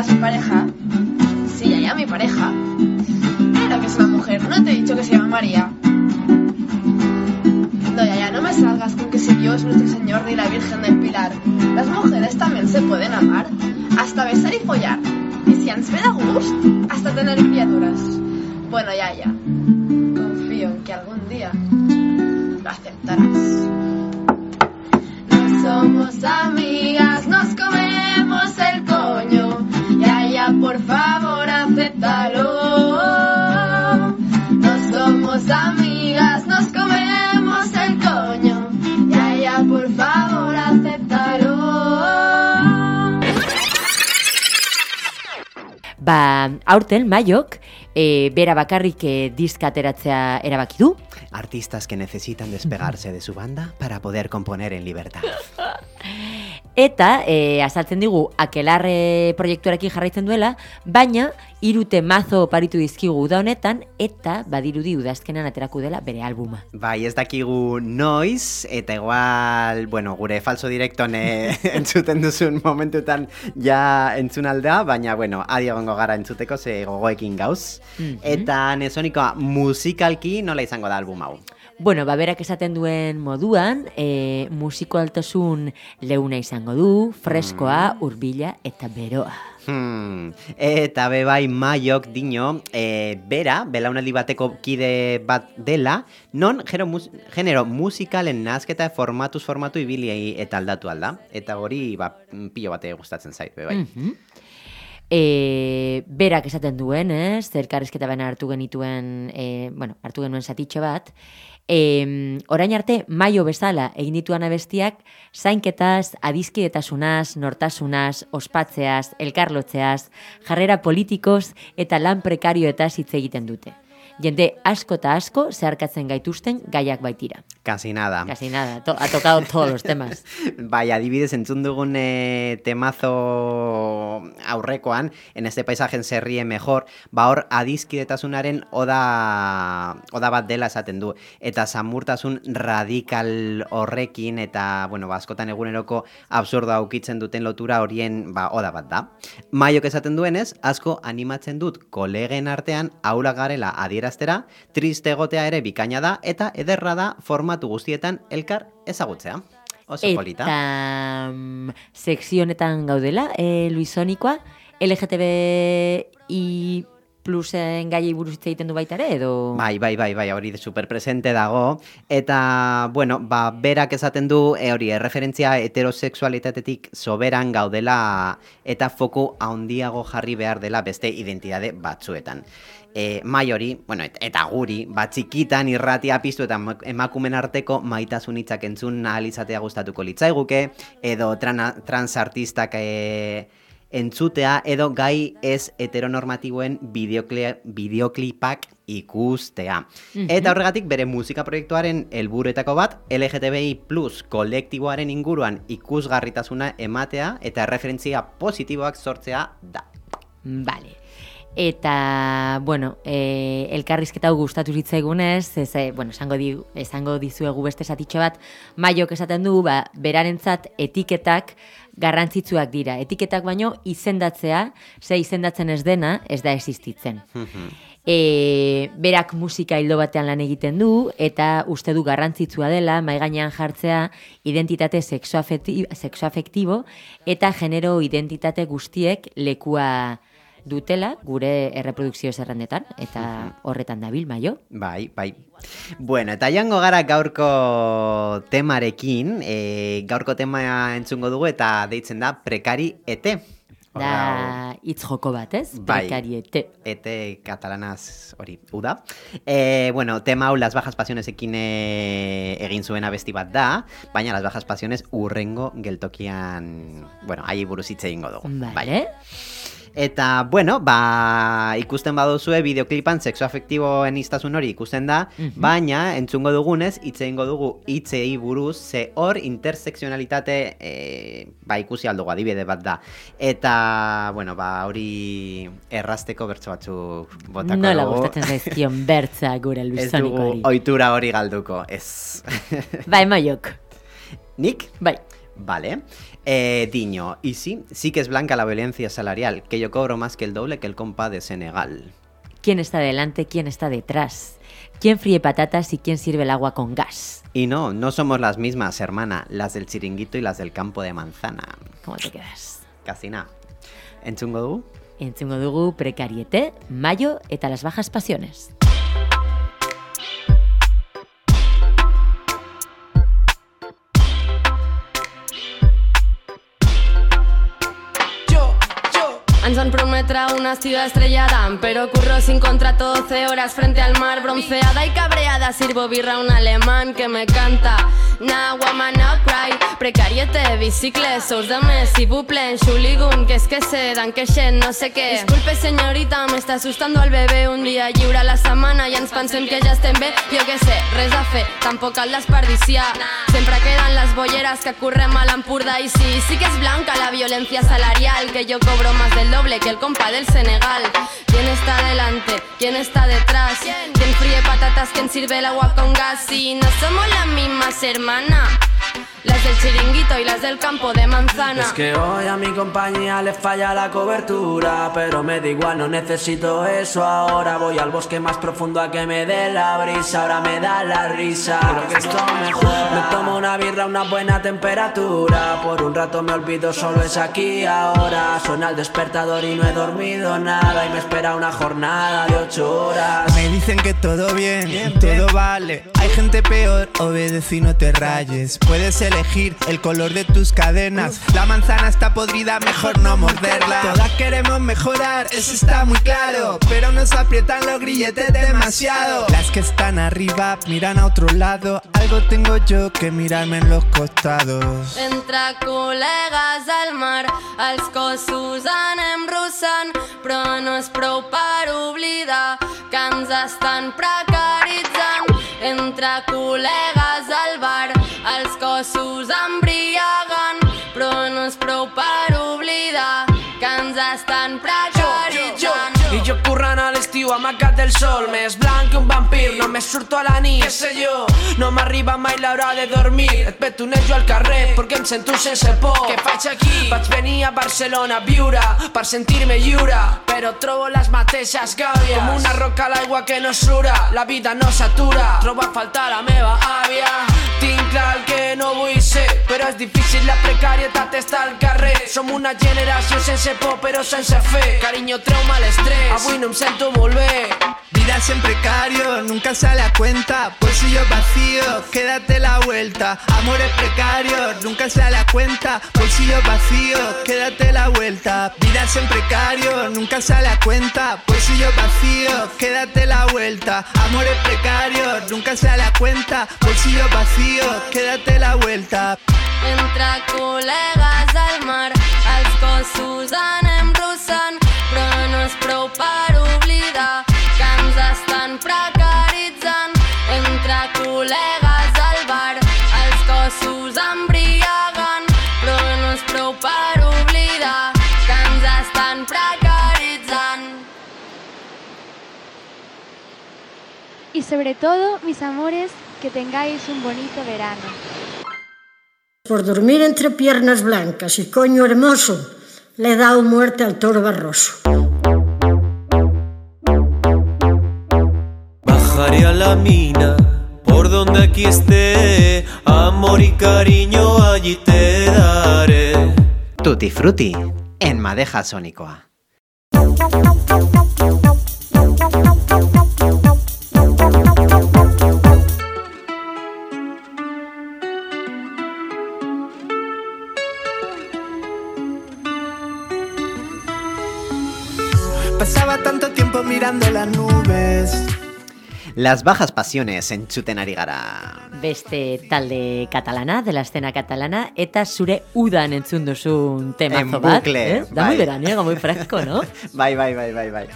mi pareja. Ya, ya, mi pareja. Claro que es una mujer, no te he dicho que se llama María. No, ya, ya, no me salgas con que si Dios, nuestro Señor ni la Virgen del Pilar. Las mujeres también se pueden amar, hasta besar y follar. Y si ens ve de gust, hasta tener criaturas. Bueno, ya, ya. Confío en que algún día lo aceptarás. No somos amigas, Ba, aurten, maiok, e, bera bakarrik e, diska ateratzea erabaki du. Artistas que necesitan despegarse de su banda para poder componer en libertad. Eta, e, azaltzen digu, akelarre proiektuarekin jarraitzen duela, baina hiru temazo oparitu dizkigu uda honetan, eta badirudi udazkenan aterako dela bere albuma. Bai, ez dakigu noiz, eta igual, bueno, gure falso direkton eh, entzuten duzun momentutan ja entzun aldea, baina, bueno, adi egongo gara entzuteko ze gogoekin gauz. Mhm. Eta nezonikoa musikalki nola izango da album hau? Bueno, ba, berak esaten duen moduan, e, musiko altosun leuna izango du, freskoa, urbila eta beroa. Hmm. Eta be bai maiok dino, e, bera, belaunaldi bateko kide bat dela, non genero, mus genero musikalen nazketa formatuz formatu ibili eta aldatu alda. Eta hori, ba, pilo bate gustatzen zait, be bai. Mhm. E, berak esaten duen, ez, zerkarrizketa baina hartu genituen, e, bueno, hartu genuen zatitxo bat, e, orain arte maio bezala egin dituan abestiak, zainketaz, adizkidetasunaz, nortasunaz, ospatzeaz, elkarlotzeaz, jarrera politikoz eta lan prekarioetaz hitz egiten dute. Jende asko eta asko zeharkatzen gaituzten gaiak baitira. Casi nada. Casi nada, to- ha tocado todos los temas. Bai, adibidez entzun dugun eh, temazo aurrekoan, en este paisaje se ríe mejor, ba hor adizkidetasunaren oda, oda bat dela esaten du. Eta samurtasun radikal horrekin, eta, bueno, ba, askotan eguneroko absurdo aukitzen duten lotura horien, ba, oda bat da. Maiok esaten duenez, asko animatzen dut kolegen artean aula garela adieraztera, triste egotea ere bikaina da, eta ederra da formatu guztietan elkar ezagutzea. Oso polita. Eta mm, sekzio honetan gaudela, e, Luisonikoa, LGTBI plusen gaiei buruz hitz egiten du baita ere, edo... Bai, bai, bai, bai, hori superpresente dago. Eta, bueno, ba, berak esaten du, e, hori, erreferentzia heterosexualitatetik soberan gaudela eta foku handiago jarri behar dela beste identitate batzuetan. E, mai hori, bueno, et, eta guri, bat txikitan irratia piztu eta ema- emakumen arteko maitasun hitzak entzun ahal izatea gustatuko litzaiguke, edo trana, transartistak e, entzutea, edo gai ez heteronormatiboen bideokli, bideoklipak ikustea. Mhm. Eta horregatik bere musika proiektuaren helburuetako bat LGTBI plus kolektiboaren inguruan ikusgarritasuna ematea eta referentzia positiboak sortzea da. Vale. Eta, bueno, e, elkarrizketa gustatu zitzaigunez, ez, e, bueno, esango, di, esango dizuegu beste zatitxo bat, maiok esaten du, ba, berarentzat etiketak garrantzitsuak dira. Etiketak baino izendatzea, ze izendatzen ez dena, ez da existitzen. E, berak musika hildo batean lan egiten du eta uste du garrantzitsua dela mai gainean jartzea identitate sexoafekti- sexoafektibo eta genero identitate guztiek lekua dutela gure erreprodukzio zerrendetan eta horretan dabil maio. Bai, bai. Bueno, eta jango gara gaurko temarekin, e, gaurko tema entzungo dugu eta deitzen da prekari ete. Da hitz joko bat, ez? Bai. Prekariete. Ete katalanaz hori, uda. E, bueno, tema hau Las Bajas Pasionesekin e, egin zuen abesti bat da, baina Las Bajas Pasiones urrengo geltokian, bueno, ahi buruz hitz egingo dugu. Vale. Eta, bueno, ba, ikusten baduzue bideoklipan sexo afektiboen iztasun hori ikusten da, Mhm. baina entzungo dugunez, hitz egingo dugu hitzei buruz, ze hor interseksionalitate e, ba, ikusi aldugu adibide bat da. Eta, bueno, ba, hori errasteko bertso batzuk botako Nola dugu. gustatzen zaizkion bertza gure Ez dugu ohitura hori galduko, ez. Bai, maiok. ¿Nick? Bai. Vale. Eh, Diño, y sí, sí que es blanca la violencia salarial, que yo cobro más que el doble que el compa de Senegal. ¿Quién está delante? ¿Quién está detrás? ¿Quién fríe patatas y quién sirve el agua con gas? Y no, no somos las mismas, hermana, las del chiringuito y las del campo de manzana. ¿Cómo te quedas? Casi nada. ¿Entzungo du? Entzungo dugu prekariete, mayo eta las bajas pasiones. Ens van una ciudad estrellada, pero curro sin contrato 12 horas frente al mar, bronceada y cabreada. Sirvo birra a un alemán que me canta Nah, woman, no cry. Precariete, bicicle, sous de mes, si vous plaît, xuligun, que es que se dan que no sé què. Disculpe, senyorita, m'està asustando el bebè. Un dia lliure a la setmana i ens pensem que ja estem bé. Jo què sé, res a fer, tampoc cal desperdiciar. Sempre queden les bolleres que correm a l'Empordà i sí, sí que és blanca la violencia salarial, que yo cobro más del doble que el compa del Senegal. ¿Quién está delante? ¿Quién está detrás? ¿Quién fríe patatas? ¿Quién sirve el agua con gas? Si no somos las mismas hermanas. semana. Las del chiringuito y las del campo de manzana. Es que hoy a mi compañía le falla la cobertura, pero me da igual, no necesito eso ahora. Voy al bosque más profundo a que me dé la brisa, ahora me da la risa. Creo que esto mejor. Me tomo una birra, una buena temperatura. Por un rato me olvido, solo es aquí ahora. Suena el despertador y no he dormido nada. Y me espera una jornada de ocho horas. Me dicen que todo bien, todo vale. Hay gente peor, obedece y no te rayes. Puedes elegir el color de tus cadenas. La manzana está podrida, mejor no morderla. Todas queremos mejorar, eso está muy claro. Pero nos aprietan los grilletes demasiado. Las que están arriba miran a otro lado. Algo tengo yo que mirarme en los costados. Entre col·legues al mar, els cossos anem russant, però no és prou per oblidar que ens del sol Més blanc que un vampir, només surto a la nit Què sé jo, no m'arriba mai l'hora de dormir. Et petonejo al carrer perquè em sento sense por. Què faig aquí? Vaig venir a Barcelona a viure per sentir-me lliure. Però trobo les mateixes gàbies. Com una roca a l'aigua que no sura La vida no s'atura. Trobo a faltar la meva àvia. Tinc clar el que no vull ser Però és difícil, la precarietat està al carrer. Som una generació sense por però sense fe. Carinyo, treu-me l'estrès. Avui no em sento molt bé Vida en precario, nunca sale a cuenta. Bolsillo vacío, quédate la vuelta. Amores precarios, nunca sale a cuenta. Bolsillo vacío, quédate la vuelta. Vida en precario, nunca sale a cuenta. Bolsillo vacío, quédate la vuelta. Amores precarios, nunca sale a cuenta. Bolsillo vacío, quédate la vuelta. Entre col·legues al mar, els cossos anem russant, però sobre todo, mis amores, que tengáis un bonito verano. Por dormir entre piernas blancas y coño hermoso, le he dado muerte al toro barroso. Bajaré a la mina, por donde aquí esté, amor y cariño allí te daré. Tutti Frutti, en Madeja Sónicoa. Pasaba tanto tiempo mirando las nubes. Las bajas pasiones en Chutenari gara. Beste talde katalana, de la escena catalana, eta zure udan entzun duzun temazo En bat. bucle, eh? Da muy bai. veraniego, muy fresco, no? Bai, bai, bai, bai, bai.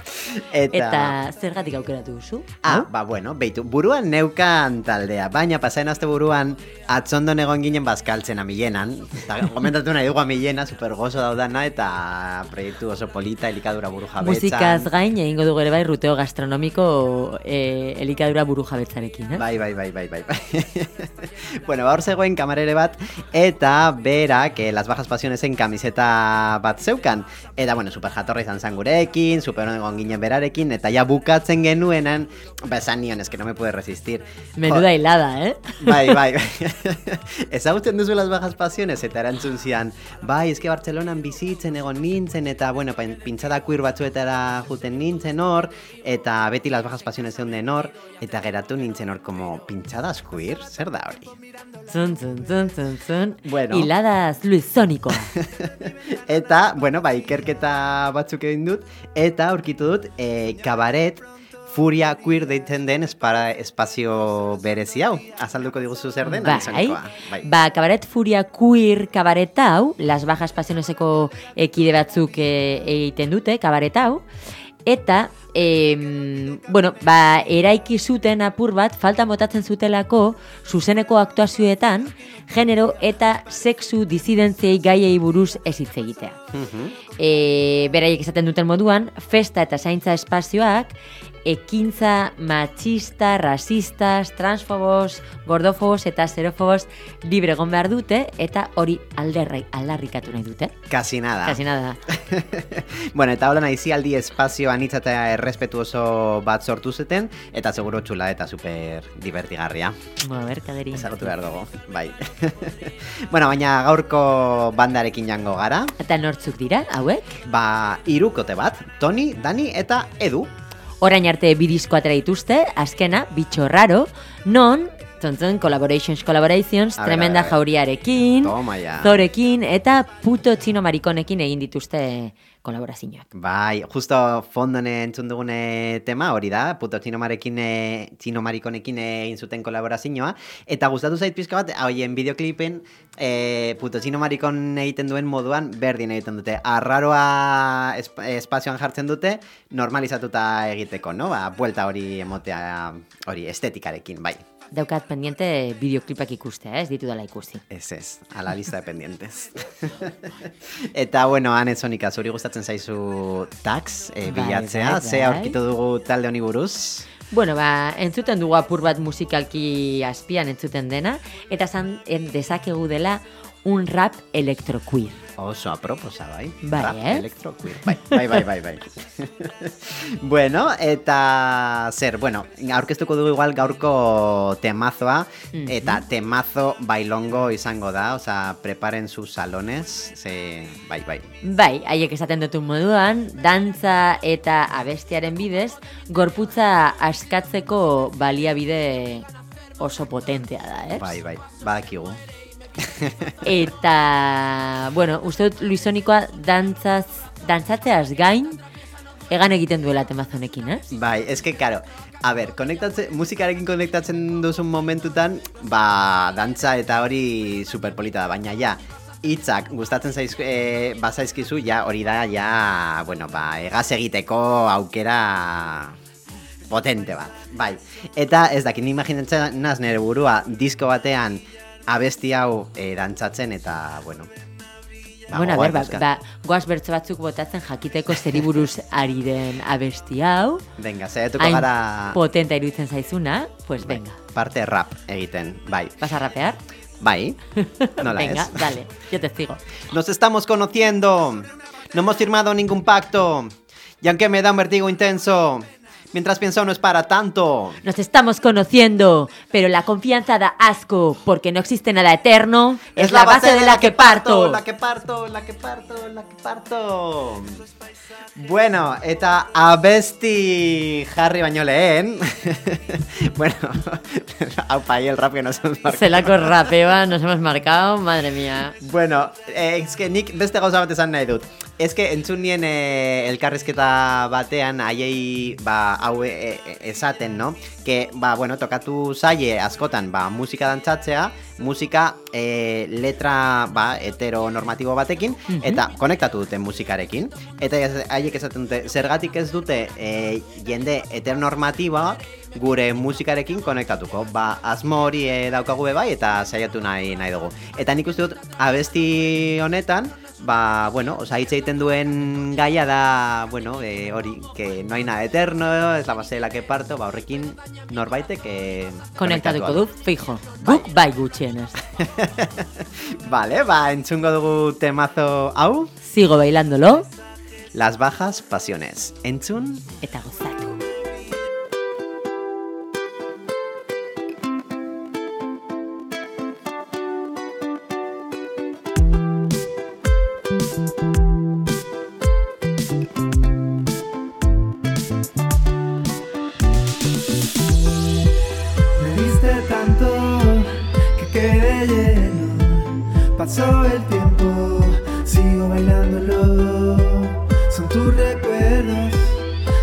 Eta, Eta zergatik aukeratu duzu? Ah, ba, bueno, beitu, buruan neukan taldea, baina pasaen aste buruan atzondon egon ginen bazkaltzen amilenan, eta komentatu nahi dugu amilena, super gozo daudana, eta proiektu oso polita, elikadura buru jabetzan. Musikaz gain, egingo dugu ere bai, ruteo gastronomiko eh, elikadura buru jabetzarekin, eh? Bai, bai, bai, bai, bai, bai. bueno, hor zegoen kamarere bat, eta berak, eh, las bajas pasionesen kamiseta bat zeukan. Eta, bueno, super jatorra izan zan gurekin, super egon ginen berarekin, eta ja bukatzen genuenan, ba, esan nion, es que no me puede resistir. Menuda hilada, eh? Bai, bai, bai. Ezagutzen duzu las bajas pasiones, eta erantzun zian, bai, eske Bartzelonan bizitzen egon nintzen, eta, bueno, pin- pintzada queer batzuetara juten nintzen hor, eta beti las bajas pasiones zeunden hor, eta geratu nintzen hor, como, pintzadas queer? Zer da hori? Zun, zun, zun, zun, zun. Bueno. Hiladas luizonikoa. Eta, bueno, ba, ikerketa batzuk egin dut, eta aurkitu dut, e, kabaret Furia Queer deitzen den espara, espazio berezi hau. Azalduko diguzu zer den, Bai. Bai. ba, kabaret furia queer kabaret hau, Las Bajas Pasioneseko ekide batzuk e, egiten dute kabaret hau, eta, em, bueno, ba, eraiki zuten apur bat, falta botatzen zutelako, zuzeneko aktuazioetan, genero eta sexu disidentziei gaiei buruz ez hitz egitea. e, beraiek esaten duten moduan, festa eta zaintza espazioak, ekintza machista, rasistas, transfobos, gordofobos eta xerofobos libre egon behar dute, eta hori alderrai, aldarrikatu nahi dute. Kasi nada. Kasi nada. Bueno, eta hola nahi aldi espazio anitza eta errespetuoso bat sortu zuten, eta seguro txula eta super divertigarria. Bueno, a ver, kaderi. Ezagutu behar dugu, bai. bueno, baina gaurko bandarekin jango gara. Eta nortzuk dira, hauek? Ba, irukote bat, Toni, Dani eta Edu. Orain arte bidizko atera dituzte, azkena, bitxo raro, non, tontzen, collaborations, collaborations, A ver, tremenda a ver. jauriarekin, Toma zorekin, eta puto txino marikonekin egin dituzte kolaborazioak. Bai, justo fondon entzun dugune tema hori da, puto txinomarekin, e, txinomarikonekin egin zuten kolaborazioa, eta gustatu zait pizka bat, hoien bideoklipen, e, puto txinomarikon egiten duen moduan berdin egiten dute. Arraroa esp espazioan jartzen dute, normalizatuta egiteko, no? Ba, buelta hori emotea, hori estetikarekin, bai. Daukat pendiente bideoklipak ikustea, eh? ez ditu dela ikusi. Ez ez, a la lista de pendientes. Eta, bueno, Ane Sonika, zuri gustatzen zaizu tax, e, bilatzea, bai, ze bai. aurkitu dugu talde honi buruz? Bueno, ba, entzuten dugu apur bat musikalki azpian entzuten dena, eta zan en, dezakegu dela un rap electroqueer. Oso aproposa, bai? Bai, Rap eh? electroqueer. Bai, bai, bai, bai, bai. bueno, eta zer, bueno, aurkeztuko dugu igual gaurko temazoa, Mhm. eta temazo bailongo izango da, osea, preparen sus salones, ze, bai, bai. Bai, haiek esaten dutun moduan, dantza eta abestiaren bidez, gorputza askatzeko baliabide oso potentea da, ez? Bai, bai, badakigu. Eta, bueno, uste dut Luisonikoa dantzaz, dantzatzeaz gain, egan egiten duela temazonekin, ez? Bai, eske, karo, a ber, konektatzen, musikarekin konektatzen duzun momentutan, ba, dantza eta hori superpolita da, baina ja, hitzak gustatzen zaiz, e, bazaizkizu, ja, hori da, ja, bueno, ba, egaz egiteko aukera potente bat, bai. Eta ez dakit, ni imaginatzen naz nire burua disko batean abesti hau e, dantzatzen eta, bueno, ba, bueno, a ber, ba, ba, goaz bertso batzuk botatzen jakiteko zeri buruz ari den abesti hau. Venga, saiatuko Hain gara potenta iruditzen zaizuna, pues venga. parte rap egiten, bai. ¿Vas a rapear? Bai, nola venga, ez. dale, yo te sigo. Nos estamos conociendo. No hemos firmado ningún pacto. Y aunque me da un vertigo intenso, mientras pienso no es para tanto. Nos estamos conociendo, pero la confianza da asco, porque no existe nada eterno. Es, la base, de la que parto. La que parto, la que parto, la que parto. Bueno, eta abesti jarri baino lehen. bueno, aupa, ahí el rap que nos hemos marcado. Zelako rapeba nos hemos marcado, madre mía. Bueno, eh, es que nik beste gauza bat esan nahi dut. Ez que entzun nien eh, elkarrizketa batean haiei ba, hau eh, eh, esaten, no? Que, ba, bueno, tokatu zaie askotan, ba, musika dantzatzea, musika eh, letra, ba, heteronormatibo batekin, Mhm. eta konektatu dute musikarekin. Eta haiek esaten dute, zergatik ez dute eh, jende heteronormatiboak gure musikarekin konektatuko. Ba, asmo hori eh, daukagu bai eta saiatu nahi nahi dugu. Eta nik uste dut abesti honetan, ba, bueno, oza, hitz egiten duen gaia da, bueno, eh, hori, que no hay nada eterno, es la base de la que parto, ba, horrekin norbaitek eh, Konektatuko du, fijo. Guk bai gutxienez. Vale, ba, entzungo dugu temazo hau, Sigo bailándolo Las bajas pasiones. Entzun eta gozatu.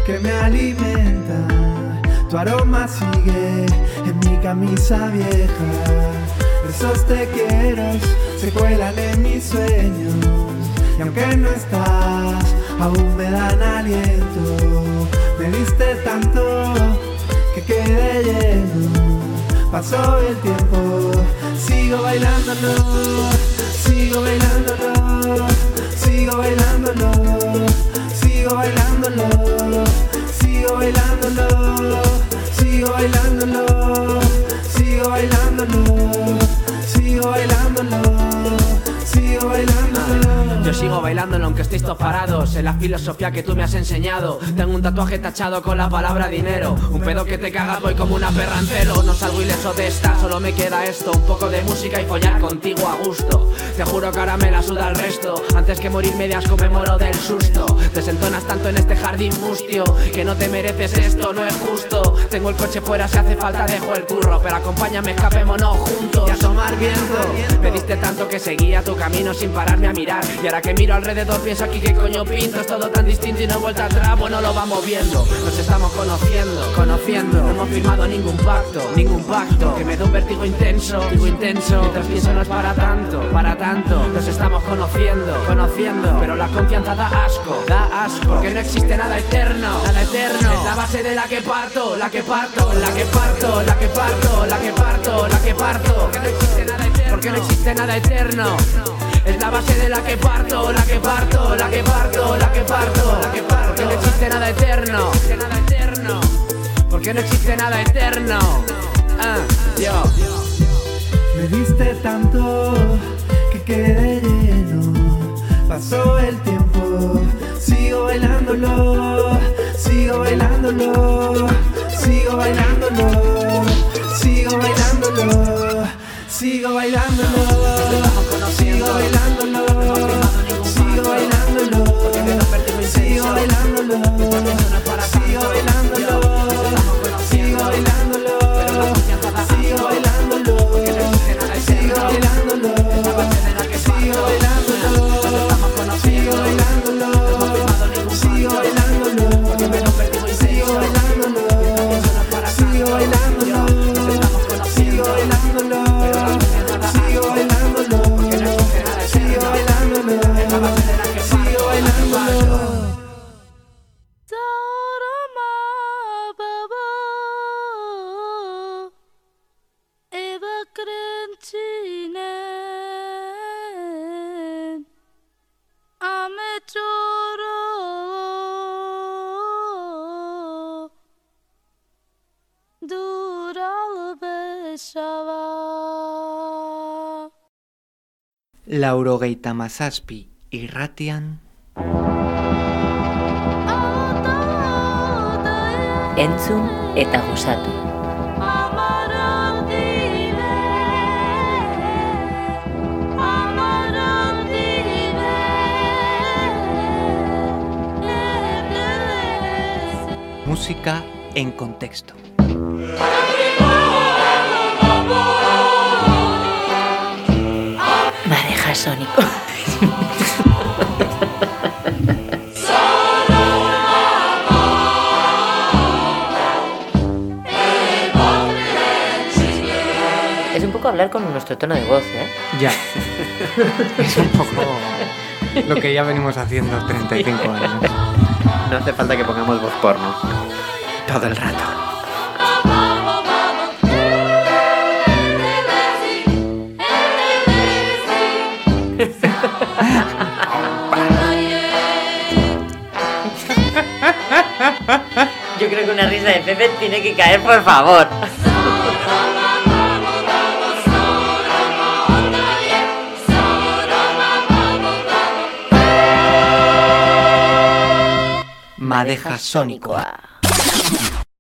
Que me alimentan. Tu aroma sigue en mi camisa vieja. Esos te quiero se cuelan en mis sueños. Y aunque no estás, aún me dan aliento. Me diste tanto que quedé lleno. Pasó el tiempo, sigo bailándolo, sigo bailándolo, sigo bailándolo, sigo bailándolo, sigo bailándolo, sigo bailándolo, sigo bailándolo, sigo bailándolo, sigo bailándolo. Yo sigo bailándolo aunque estéis todos parados En la filosofía que tú me has enseñado. Tengo un tatuaje tachado con la palabra dinero. Un pedo que te cagas voy como una perra en celo No salgo ileso de esta, solo me queda esto. Un poco de música y follar contigo a gusto. Te juro que ahora me la suda el resto. Antes que morir medias conmemoro del susto. Te sentonas tanto en este jardín mustio Que no te mereces esto, no es justo. Tengo el coche fuera, si hace falta dejo el curro. Pero acompáñame, escapémonos juntos. Y asomar viento. Me diste tanto que seguía tu camino sin pararme a mirar. Y ahora que miro alrededor pienso aquí que coño pinto Es todo tan distinto y no he vuelta atrás, bueno lo vamos viendo Nos estamos conociendo, conociendo. No hemos firmado ningún pacto, ningún pacto. Que me da un vértigo intenso, digo intenso. Mientras pienso no es para tanto, para tanto. Nos estamos conociendo, conociendo. Pero la confianza da asco, da asco. Porque no existe nada eterno, nada eterno. Es la base de la que parto, la que parto La que parto, la que parto, la que parto, la que parto. Porque no existe nada eterno. Porque no existe nada eterno es la base de la que parto, la que parto, la que parto, la que parto, la que parto. Porque no existe nada eterno. Porque no existe nada eterno. Ah, yo. Me diste tanto que quedé lleno. Pasó el tiempo, sigo bailándolo, sigo bailándolo, sigo bailándolo, sigo bailándolo, sigo bailándolo, sigo bailándolo, sigo bailándolo, sigo bailándolo, sigo bailándolo, Laurogeita Masaspi y Ratian Entzun eta gozatu. Música en contexto. Madeja Sónico. Es un poco hablar con nuestro tono de voz, ¿eh? Ya. es un poco lo que ya venimos haciendo 35 años. No hace falta que pongamos voz porno. Todo el rato. Yo creo que una risa de Pepe tiene que caer, por favor. Madeja Sónico. Sónico.